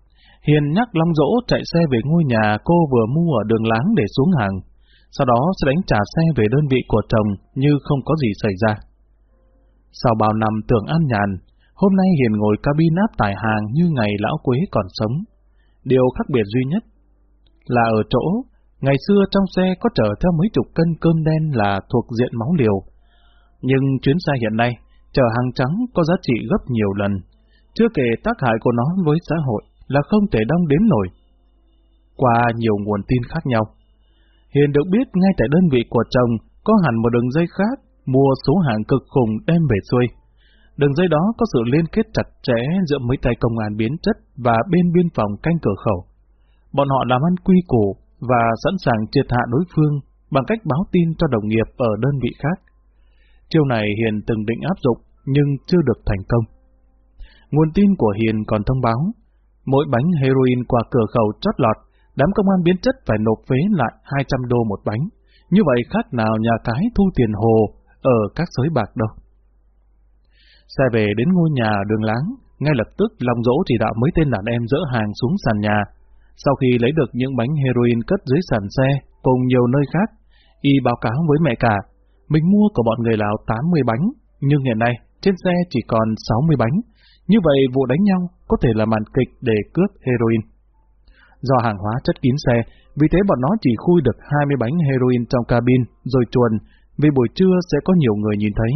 Hiền nhắc Long Dỗ chạy xe về ngôi nhà cô vừa mua ở đường láng để xuống hàng. Sau đó sẽ đánh trả xe về đơn vị của chồng như không có gì xảy ra. Sau bao năm tưởng an nhàn, hôm nay Hiền ngồi cabin áp tải hàng như ngày lão Quế còn sống. Điều khác biệt duy nhất là ở chỗ, ngày xưa trong xe có chở theo mấy chục cân cơm đen là thuộc diện máu liều. Nhưng chuyến xe hiện nay, chở hàng trắng có giá trị gấp nhiều lần. Chưa kể tác hại của nó với xã hội là không thể đong đếm nổi. Qua nhiều nguồn tin khác nhau, Hiền được biết ngay tại đơn vị của chồng có hẳn một đường dây khác mua số hàng cực khủng đem về xuôi. Đường dây đó có sự liên kết chặt chẽ giữa mấy tay công an biến chất và bên biên phòng canh cửa khẩu. Bọn họ làm ăn quy củ và sẵn sàng triệt hạ đối phương bằng cách báo tin cho đồng nghiệp ở đơn vị khác. Chiêu này Hiền từng định áp dụng nhưng chưa được thành công. Nguồn tin của Hiền còn thông báo, mỗi bánh heroin qua cửa khẩu chót lọt, đám công an biến chất phải nộp phế lại 200 đô một bánh. Như vậy khác nào nhà cái thu tiền hồ ở các sới bạc đâu. Xe về đến ngôi nhà đường láng, ngay lập tức Long Dỗ chỉ đạo mấy tên đàn em dỡ hàng xuống sàn nhà. Sau khi lấy được những bánh heroin cất dưới sàn xe cùng nhiều nơi khác, y báo cáo với mẹ cả, mình mua của bọn người Lào 80 bánh, nhưng hiện nay trên xe chỉ còn 60 bánh. Như vậy vụ đánh nhau có thể là màn kịch để cướp heroin. Do hàng hóa chất kín xe, vì thế bọn nó chỉ khui được 20 bánh heroin trong cabin rồi chuồn, vì buổi trưa sẽ có nhiều người nhìn thấy.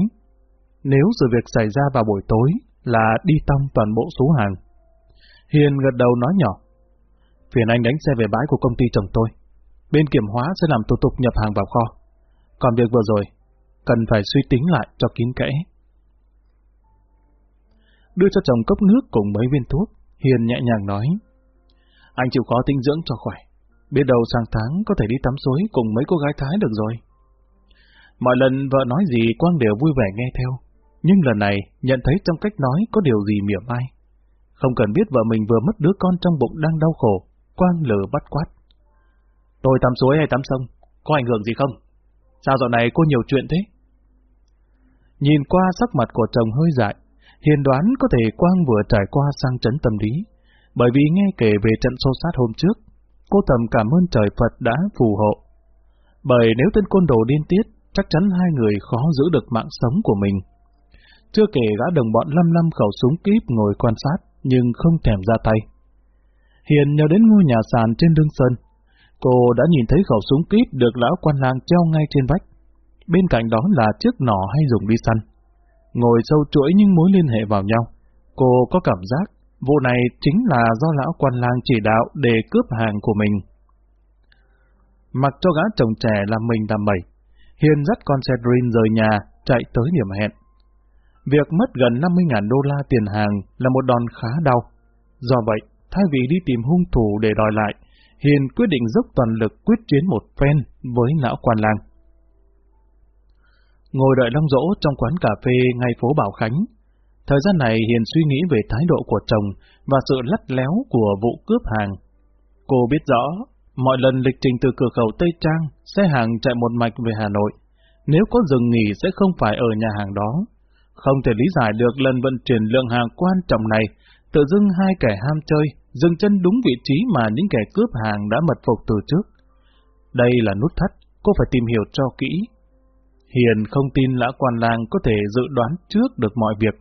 Nếu sự việc xảy ra vào buổi tối là đi tông toàn bộ số hàng. Hiền gật đầu nói nhỏ. Phiền anh đánh xe về bãi của công ty chồng tôi. Bên kiểm hóa sẽ làm thủ tục nhập hàng vào kho. Còn việc vừa rồi, cần phải suy tính lại cho kín kẽ. Đưa cho chồng cốc nước cùng mấy viên thuốc, Hiền nhẹ nhàng nói. Anh chịu khó tinh dưỡng cho khỏe. Biết đâu sang tháng có thể đi tắm suối cùng mấy cô gái Thái được rồi. Mọi lần vợ nói gì Quang đều vui vẻ nghe theo. Nhưng lần này nhận thấy trong cách nói có điều gì mỉa mai. Không cần biết vợ mình vừa mất đứa con trong bụng đang đau khổ, Quang lờ bắt quát. Tôi tắm suối hay tắm sông, có ảnh hưởng gì không? Sao dạo này cô nhiều chuyện thế? Nhìn qua sắc mặt của chồng hơi dại, hiền đoán có thể Quang vừa trải qua sang chấn tâm lý, bởi vì nghe kể về trận xô sát hôm trước, cô thầm cảm ơn trời Phật đã phù hộ. Bởi nếu tên côn đồ điên tiết, chắc chắn hai người khó giữ được mạng sống của mình. Chưa kể gã đồng bọn lâm lâm khẩu súng kíp ngồi quan sát, nhưng không thèm ra tay. Hiền nhờ đến ngôi nhà sàn trên đường sơn. Cô đã nhìn thấy khẩu súng kíp được lão quan lang treo ngay trên vách. Bên cạnh đó là chiếc nỏ hay dùng đi săn. Ngồi sâu chuỗi những mối liên hệ vào nhau. Cô có cảm giác vụ này chính là do lão quan lang chỉ đạo để cướp hàng của mình. Mặc cho gã chồng trẻ làm mình làm mẩy, Hiền dắt con xe Dream rời nhà, chạy tới điểm hẹn. Việc mất gần 50.000 đô la tiền hàng là một đòn khá đau. Do vậy, thay vì đi tìm hung thủ để đòi lại, Hiền quyết định dốc toàn lực quyết chiến một phen với lão quan lang. Ngồi đợi Long Dỗ trong quán cà phê ngay phố Bảo Khánh. Thời gian này Hiền suy nghĩ về thái độ của chồng và sự lắt léo của vụ cướp hàng. Cô biết rõ, mọi lần lịch trình từ cửa khẩu Tây Trang, xe hàng chạy một mạch về Hà Nội. Nếu có dừng nghỉ sẽ không phải ở nhà hàng đó. Không thể lý giải được lần vận chuyển lượng hàng quan trọng này, tự dưng hai kẻ ham chơi, dừng chân đúng vị trí mà những kẻ cướp hàng đã mật phục từ trước. Đây là nút thắt, cô phải tìm hiểu cho kỹ. Hiền không tin lã quan lang có thể dự đoán trước được mọi việc.